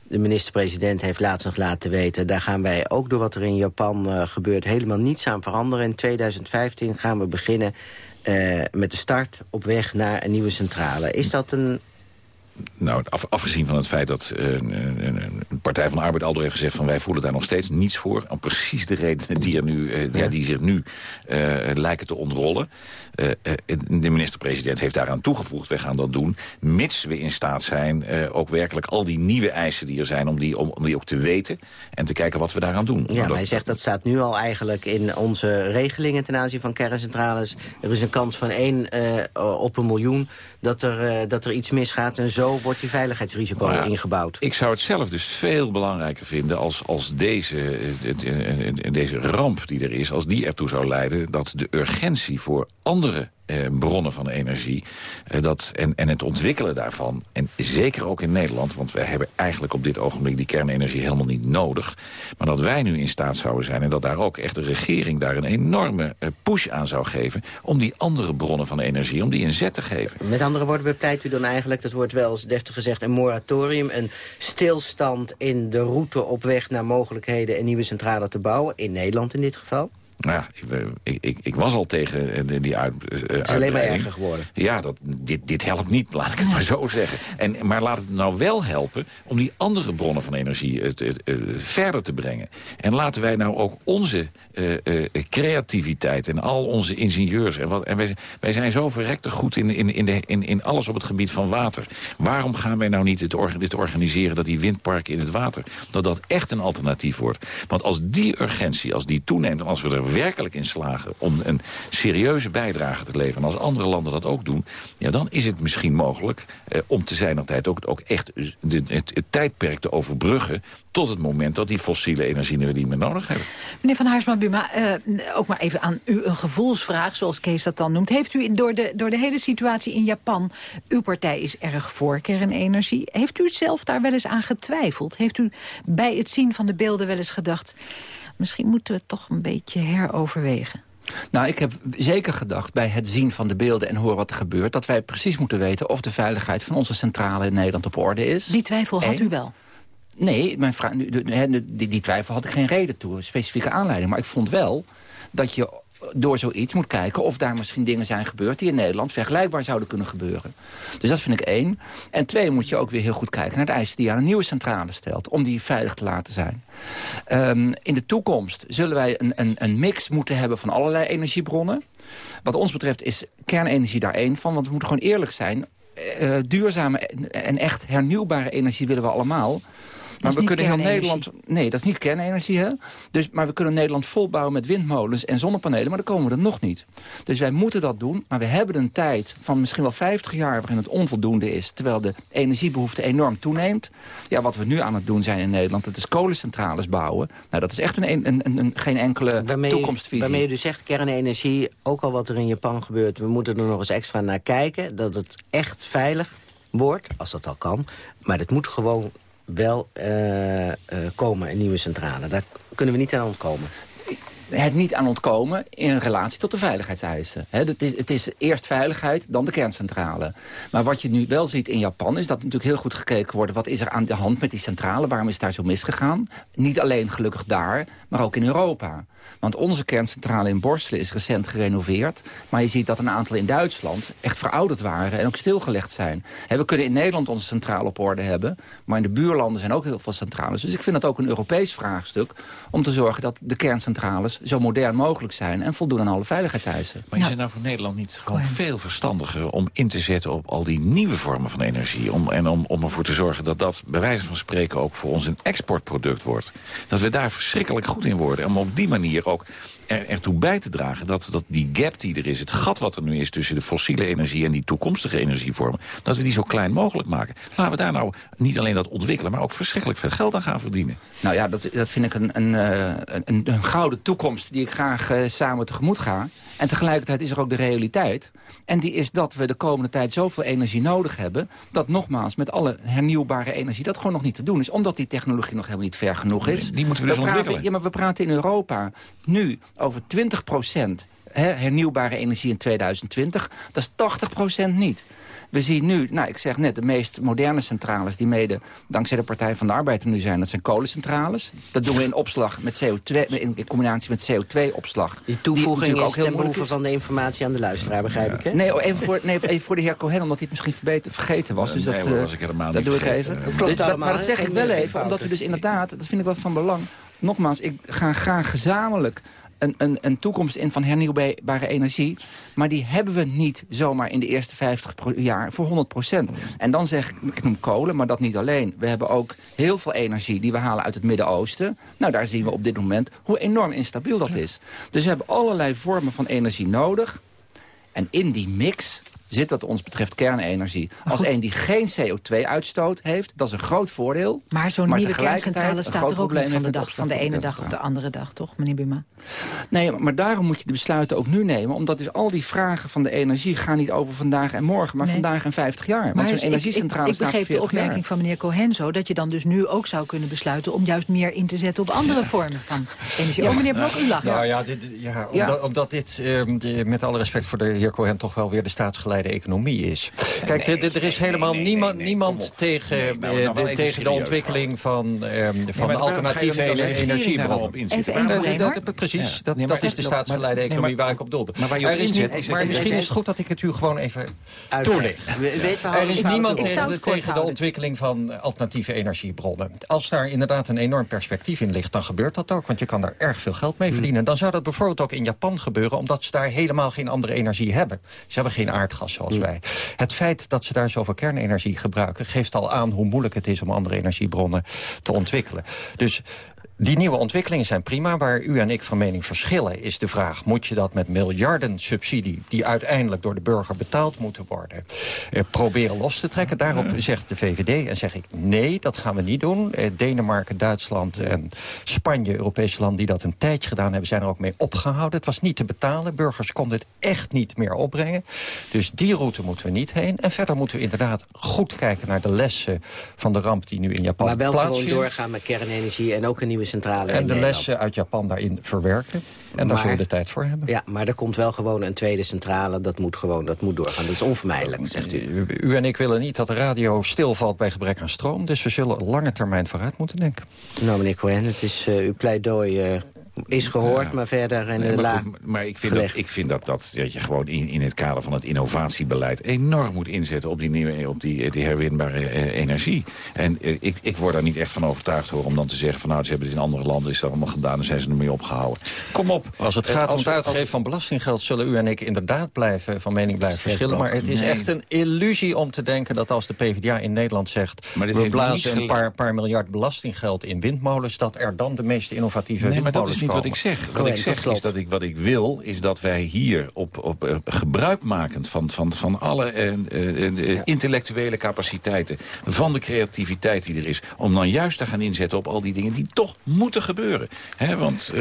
De minister-president heeft laatst nog laten weten... daar gaan wij ook door wat er in Japan gebeurt helemaal niets aan veranderen. In 2015 gaan we beginnen met de start op weg naar een nieuwe centrale. Is dat een... Nou, af, afgezien van het feit dat eh, een, een, een Partij van de Arbeid al heeft gezegd van wij voelen daar nog steeds niets voor. Om precies de redenen die, er nu, uh, ja. die zich nu uh, lijken te ontrollen. Uh, de minister-president heeft daaraan toegevoegd, wij gaan dat doen. Mits we in staat zijn ook werkelijk al die nieuwe eisen die er zijn... om die, om, om die ook te weten en te kijken wat we daaraan doen. Ja, maar hij zegt dat staat nu al eigenlijk in onze regelingen ten aanzien van kerncentrales. Er is een kans van 1 op een miljoen dat er, dat er iets misgaat. En zo wordt die veiligheidsrisico ja, ingebouwd. Ik zou het zelf dus veel belangrijker vinden als, als deze, deze ramp die er is... als die ertoe zou leiden dat de urgentie voor andere eh, bronnen van energie. Eh, dat, en, en het ontwikkelen daarvan. En zeker ook in Nederland. Want wij hebben eigenlijk op dit ogenblik die kernenergie helemaal niet nodig. Maar dat wij nu in staat zouden zijn. En dat daar ook echt de regering daar een enorme eh, push aan zou geven. Om die andere bronnen van energie, om die een zet te geven. Met andere woorden bepleit u dan eigenlijk, dat wordt wel eens deftig gezegd, een moratorium. Een stilstand in de route op weg naar mogelijkheden en nieuwe centrales te bouwen. In Nederland in dit geval. Nou ja, ik, ik, ik, was al tegen eh, die uit, uh, Het is alleen maar erger geworden. Ja, dat, dit, dit helpt niet, laat ik het maar zo zeggen. En, maar laat het nou wel helpen om die andere bronnen van energie uh, verder te brengen. En laten wij nou ook onze creativiteit en al onze ingenieurs... en, wat, en wij, wij zijn zo verrekte goed in, in, in, de, in, in alles op het gebied van water. Waarom gaan wij nou niet het dit organiseren dat die windparken in het water... dat dat echt een alternatief wordt? Want als die urgentie, als die toeneemt... en als we er werkelijk in slagen om een serieuze bijdrage te leveren... en als andere landen dat ook doen... Ja, dan is het misschien mogelijk eh, om te zijn tijd ook, ook echt het, het, tijdperk te overbruggen... tot het moment dat die fossiele energie we niet meer nodig hebben. Meneer Van Haarsma-Buma, eh, ook maar even aan u een gevoelsvraag... zoals Kees dat dan noemt. Heeft u door de, door de hele situatie in Japan... uw partij is erg voor kernenergie. Heeft u zelf daar wel eens aan getwijfeld? Heeft u bij het zien van de beelden wel eens gedacht... misschien moeten we het toch een beetje heroverwegen? Nou, ik heb zeker gedacht bij het zien van de beelden en horen wat er gebeurt... dat wij precies moeten weten of de veiligheid van onze centrale in Nederland op orde is. Die twijfel had u wel? Nee, mijn vraag, die, die twijfel had ik geen reden toe, specifieke aanleiding. Maar ik vond wel dat je door zoiets moet kijken of daar misschien dingen zijn gebeurd... die in Nederland vergelijkbaar zouden kunnen gebeuren. Dus dat vind ik één. En twee, moet je ook weer heel goed kijken naar de eisen die je aan een nieuwe centrale stelt... om die veilig te laten zijn. Um, in de toekomst zullen wij een, een, een mix moeten hebben van allerlei energiebronnen. Wat ons betreft is kernenergie daar één van, want we moeten gewoon eerlijk zijn... Uh, duurzame en echt hernieuwbare energie willen we allemaal maar we kunnen heel Nederland. Nee, dat is niet kernenergie. Hè? Dus, maar we kunnen Nederland volbouwen met windmolens en zonnepanelen. Maar dan komen we er nog niet. Dus wij moeten dat doen. Maar we hebben een tijd van misschien wel 50 jaar waarin het onvoldoende is. Terwijl de energiebehoefte enorm toeneemt. Ja, wat we nu aan het doen zijn in Nederland, dat is kolencentrales bouwen. Nou, dat is echt een, een, een, geen enkele waarmee, toekomstvisie. Waarmee je dus zegt, kernenergie, ook al wat er in Japan gebeurt... we moeten er nog eens extra naar kijken. Dat het echt veilig wordt, als dat al kan. Maar het moet gewoon wel uh, uh, komen, een nieuwe centrale. Daar kunnen we niet aan ontkomen het niet aan ontkomen in relatie tot de veiligheidseisen. het, is, het is eerst veiligheid, dan de kerncentrale. Maar wat je nu wel ziet in Japan is dat natuurlijk heel goed gekeken wordt... wat is er aan de hand met die centrale, waarom is daar zo misgegaan? Niet alleen gelukkig daar, maar ook in Europa. Want onze kerncentrale in Borselen is recent gerenoveerd. Maar je ziet dat een aantal in Duitsland echt verouderd waren en ook stilgelegd zijn. we kunnen in Nederland onze centrale op orde hebben. Maar in de buurlanden zijn ook heel veel centrales. Dus ik vind dat ook een Europees vraagstuk. Om te zorgen dat de kerncentrales zo modern mogelijk zijn. En voldoen aan alle veiligheidseisen. Maar is het nou voor Nederland niet gewoon veel verstandiger om in te zetten op al die nieuwe vormen van energie? Om, en om, om ervoor te zorgen dat dat bij wijze van spreken ook voor ons een exportproduct wordt. Dat we daar verschrikkelijk goed in worden. Om op die manier ook er, ertoe bij te dragen dat, dat die gap die er is... het gat wat er nu is tussen de fossiele energie en die toekomstige energievormen... dat we die zo klein mogelijk maken. Laten we daar nou niet alleen dat ontwikkelen... maar ook verschrikkelijk veel geld aan gaan verdienen. Nou ja, dat, dat vind ik een, een, eh, een, een gouden toekomst die ik graag uh, samen tegemoet ga. En tegelijkertijd is er ook de realiteit. En die is dat we de komende tijd zoveel energie nodig hebben... dat nogmaals met alle hernieuwbare energie dat gewoon nog niet te doen is. Omdat die technologie nog helemaal niet ver genoeg is. Die moeten we, dus praten, ontwikkelen. Ja, maar we praten in Europa nu over 20% hernieuwbare energie in 2020. Dat is 80% niet. We zien nu, nou ik zeg net, de meest moderne centrales... die mede dankzij de Partij van de Arbeid er nu zijn... dat zijn kolencentrales. Dat doen we in opslag met CO2, in, combinatie met CO2-opslag. Die toevoeging is ten behoeve van de informatie aan de luisteraar, begrijp ik, hè? Nee, oh, even voor, nee, even voor de heer Cohen, omdat hij het misschien vergeten was. Dus nee, dat, uh, was ik helemaal dat niet doe ik vergeten. even. Klopt Dus, maar, allemaal, maar dat zeg ik wel even, omdat we dus inderdaad, dat vind ik wel van belang... Nogmaals, ik ga graag gezamenlijk een, toekomst in van hernieuwbare energie. Maar die hebben we niet zomaar in de eerste 50 pro- jaar voor 100 procent. En dan zeg ik, ik noem kolen, maar dat niet alleen. We hebben ook heel veel energie die we halen uit het Midden-Oosten. Nou, daar zien we op dit moment hoe enorm instabiel dat is. Dus we hebben allerlei vormen van energie nodig. En in die mix zit wat ons betreft kernenergie. Als een die geen CO2-uitstoot heeft, dat is een groot voordeel. Maar zo'n nieuwe kerncentrale staat er ook probleem niet van de, dag, van de ene dag op de andere dag, toch, meneer Buma? Nee, maar daarom moet je de besluiten ook nu nemen. Omdat dus al die vragen van de energie gaan niet over vandaag en morgen... maar Nee. vandaag en 50 jaar. Want Maar zo'n is- ik- energiecentrale ik, ik, staat begreep voor de 40 jaar. opmerking van meneer Cohen zo... dat je dan dus nu ook zou kunnen besluiten... om juist meer in te zetten op andere vormen van energie. Oh, meneer Blok, u lacht. Nou ja, dit, ja, Ja. Omdat, omdat dit, ehm, de- met alle respect voor de heer Cohen... toch wel weer de staatsgeleide economie is. Kijk, er- er, er is helemaal niemand, niemand tegen, nou, eh, nou de, tegen de serieus ontwikkeling van, ehm, van alternatieve energiebronnen. precies, Ja. dat, Nee, dat is de staatsgeleide economie waar ik op doelde. maar waar je op is inzet niet- is- maar is- misschien is- het goed dat ik het u gewoon even Uit- toelicht. Er is niemand tegen, de, tegen de ontwikkeling van alternatieve energiebronnen. Als daar inderdaad een enorm perspectief in ligt, dan gebeurt dat ook. Want je kan daar erg veel geld mee verdienen. Dan zou dat bijvoorbeeld ook in Japan gebeuren... omdat ze daar helemaal geen andere energie hebben. Ze hebben geen aardgas zoals wij. Het feit dat ze daar zoveel kernenergie gebruiken... geeft al aan hoe moeilijk het is om andere energiebronnen te ontwikkelen. Dus die nieuwe ontwikkelingen zijn prima. Waar u en ik van mening verschillen is de vraag... moet je dat met miljarden subsidie... die uiteindelijk door de burger betaald moeten worden... eh, proberen los te trekken? Daarop zegt de VVD en zeg ik nee, dat gaan we niet doen. Eh, Denemarken, Duitsland en Spanje, Europese landen... die dat een tijdje gedaan hebben, zijn er ook mee opgehouden. Het was niet te betalen. Burgers konden het echt niet meer opbrengen. Dus die route moeten we niet heen. En verder moeten we inderdaad goed kijken naar de lessen... van de ramp die nu in Japan Maar wel gewoon plaatsvindt. doorgaan met kernenergie en ook een nieuwe centrale En de lessen uit Japan daarin verwerken. En daar zullen we de tijd voor hebben. Ja, maar er komt wel gewoon een tweede centrale. Dat moet gewoon, dat moet doorgaan. Dat is onvermijdelijk, zegt u. U, u en ik willen niet dat de radio stilvalt bij gebrek aan stroom. Dus we zullen lange termijn vooruit moeten denken. Nou, meneer Cohen, het is eh, uw pleidooi eh, is gehoord, maar verder in Nee, de maar, goed, maar ik vind, dat, ik vind dat, dat, dat je gewoon in, in het kader van het innovatiebeleid... enorm moet inzetten op die, nieuwe, op die, die herwinbare eh, energie. En eh, ik, ik word daar niet echt van overtuigd hoor, om dan te zeggen... van nou, ze hebben het in andere landen, is dat allemaal gedaan... en zijn ze ermee opgehouden. Kom op. Als het Eh, gaat om als het uitgeven als- van belastinggeld... zullen u en ik inderdaad blijven van mening blijven verschillen. Maar het is Nee. echt een illusie om te denken dat als de PvdA in Nederland zegt... We blazen een paar, paar miljard belastinggeld in windmolens... dat er dan de meest innovatieve Nee, maar dat is windmolens niet wat ik zeg. Wat ik zeg is dat ik wat ik wil, is dat wij hier op, op eh, gebruikmakend van, van, van alle eh, eh, intellectuele capaciteiten, van de creativiteit die er is, om dan juist te gaan inzetten op al die dingen die toch moeten gebeuren. Hè, want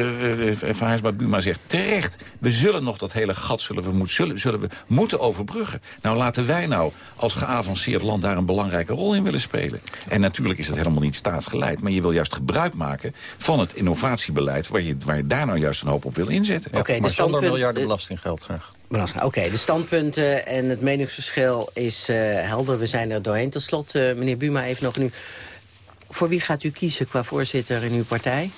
Haarsma Buma zegt terecht, we zullen nog dat hele gat zullen we, moet, zullen, zullen we moeten overbruggen. Nou laten wij nou als geavanceerd land daar een belangrijke rol in willen spelen. En natuurlijk is dat helemaal niet staatsgeleid, maar je wil juist gebruik maken van het innovatiebeleid waar je, waar je daar nou juist een hoop op wil inzetten. Oké, de maar zonder standpunt- miljarden belastinggeld graag. Belasting. Oké, de standpunten en het meningsverschil is eh, helder. We zijn er doorheen. Tot slot, eh, meneer Buma, even nog nu. Voor wie gaat u kiezen qua voorzitter in uw partij?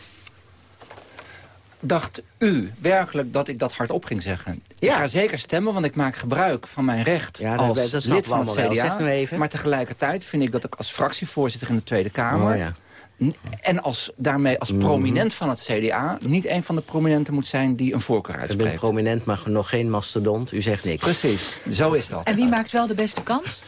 Dacht u werkelijk dat ik dat hardop ging zeggen? Ik ga zeker stemmen, want ik maak gebruik van mijn recht Ja, als dat lid van het wel. CDA. Zeg nou even. Maar tegelijkertijd vind ik dat ik als fractievoorzitter in de Tweede Kamer... Oh, ja. En als, daarmee als prominent van het CDA... niet een van de prominenten moet zijn die een voorkeur U bent uitspreekt. prominent, maar nog geen mastodont. U zegt niks. Precies, zo is dat. En wie maakt wel de beste kans?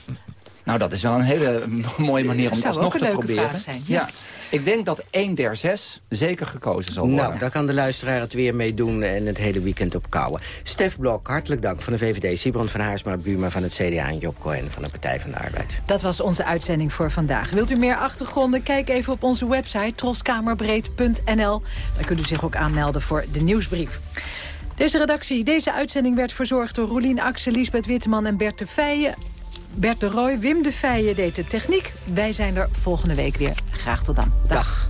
Nou, dat is wel een hele (laughs) mooie manier om Dat zou alsnog ook een te leuke proberen. vraag zijn, Ja. ja. Ik denk dat één der zes zeker gekozen zal worden. Nou, daar kan de luisteraar het weer mee doen en het hele weekend op kouwen. Stef Blok, hartelijk dank van de VVD. Sibrand van Haarsma, Buma van het CDA en Job Cohen van de Partij van de Arbeid. Dat was onze uitzending voor vandaag. Wilt u meer achtergronden? Kijk even op onze website troskamerbreed.nl. Daar kunt u zich ook aanmelden voor de nieuwsbrief. Deze redactie, deze uitzending werd verzorgd door Roelien Axel, Lisbeth Witteman en Bert de Feijen. Bert de Roy, Wim de Feijen deed de techniek. Wij zijn er volgende week weer. Graag tot dan. Dag.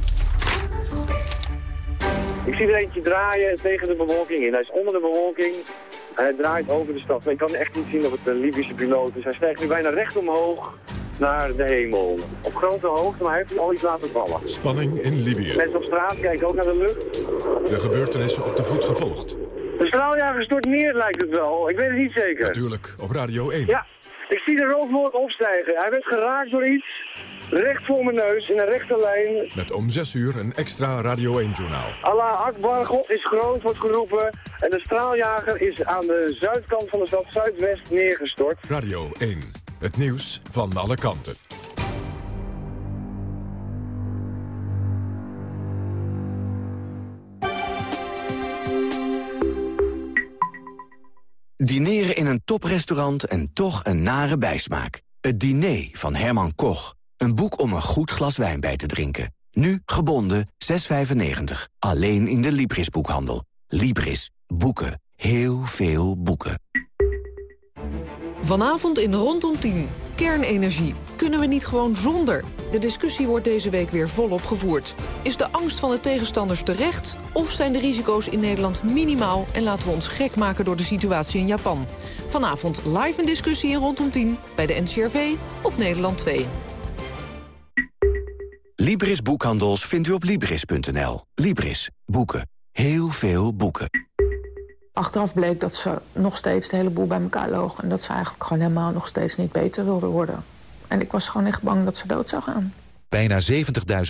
Ik zie er eentje draaien tegen de bewolking in. Hij is onder de bewolking. Hij draait over de stad. Maar je kan echt niet zien of het een Libische piloot is. Hij stijgt nu bijna recht omhoog naar de hemel. Op grote hoogte, maar hij heeft al iets laten vallen. Spanning in Libië. Mensen op straat kijken ook naar de lucht. De gebeurtenissen op de voet gevolgd. De straaljager stort neer, lijkt het wel. Ik weet het niet zeker. Natuurlijk op Radio 1. Ja, ik zie de roofwoord opstijgen. Hij werd geraakt door iets. Recht voor mijn neus, in een rechte lijn. Met om 6 uur een extra Radio 1-journaal. Allah Akbar, God is groot, wordt geroepen. En de straaljager is aan de zuidkant van de stad Zuidwest neergestort. Radio 1, het nieuws van alle kanten. Dineren in een toprestaurant en toch een nare bijsmaak. Het diner van Herman Koch. Een boek om een goed glas wijn bij te drinken. Nu gebonden 6,95. Alleen in de Libris-boekhandel. Libris. Boeken. Heel veel boeken. Vanavond in Rondom 10. Kernenergie. Kunnen we niet gewoon zonder? De discussie wordt deze week weer volop gevoerd. Is de angst van de tegenstanders terecht? Of zijn de risico's in Nederland minimaal... en laten we ons gek maken door de situatie in Japan? Vanavond live een discussie in Rondom 10 bij de NCRV op Nederland 2. Libris Boekhandels vindt u op Libris.nl. Libris. Boeken. Heel veel boeken. Achteraf bleek dat ze nog steeds de hele boel bij elkaar loog... en dat ze eigenlijk gewoon helemaal nog steeds niet beter wilde worden. En ik was gewoon echt bang dat ze dood zou gaan. Bijna 70.000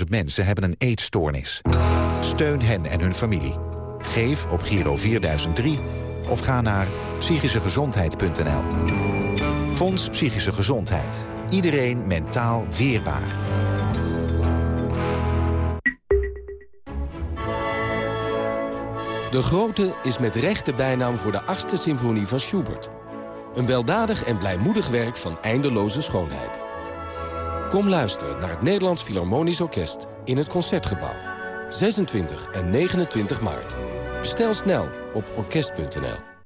mensen hebben een eetstoornis. Steun hen en hun familie. Geef op Giro 4003 of ga naar psychischegezondheid.nl. Fonds Psychische Gezondheid. Iedereen mentaal weerbaar. De Grote is met recht de bijnaam voor de achtste symfonie van Schubert. Een weldadig en blijmoedig werk van eindeloze schoonheid. Kom luisteren naar het Nederlands Philharmonisch Orkest in het Concertgebouw. 26 en 29 maart. Bestel snel op orkest.nl.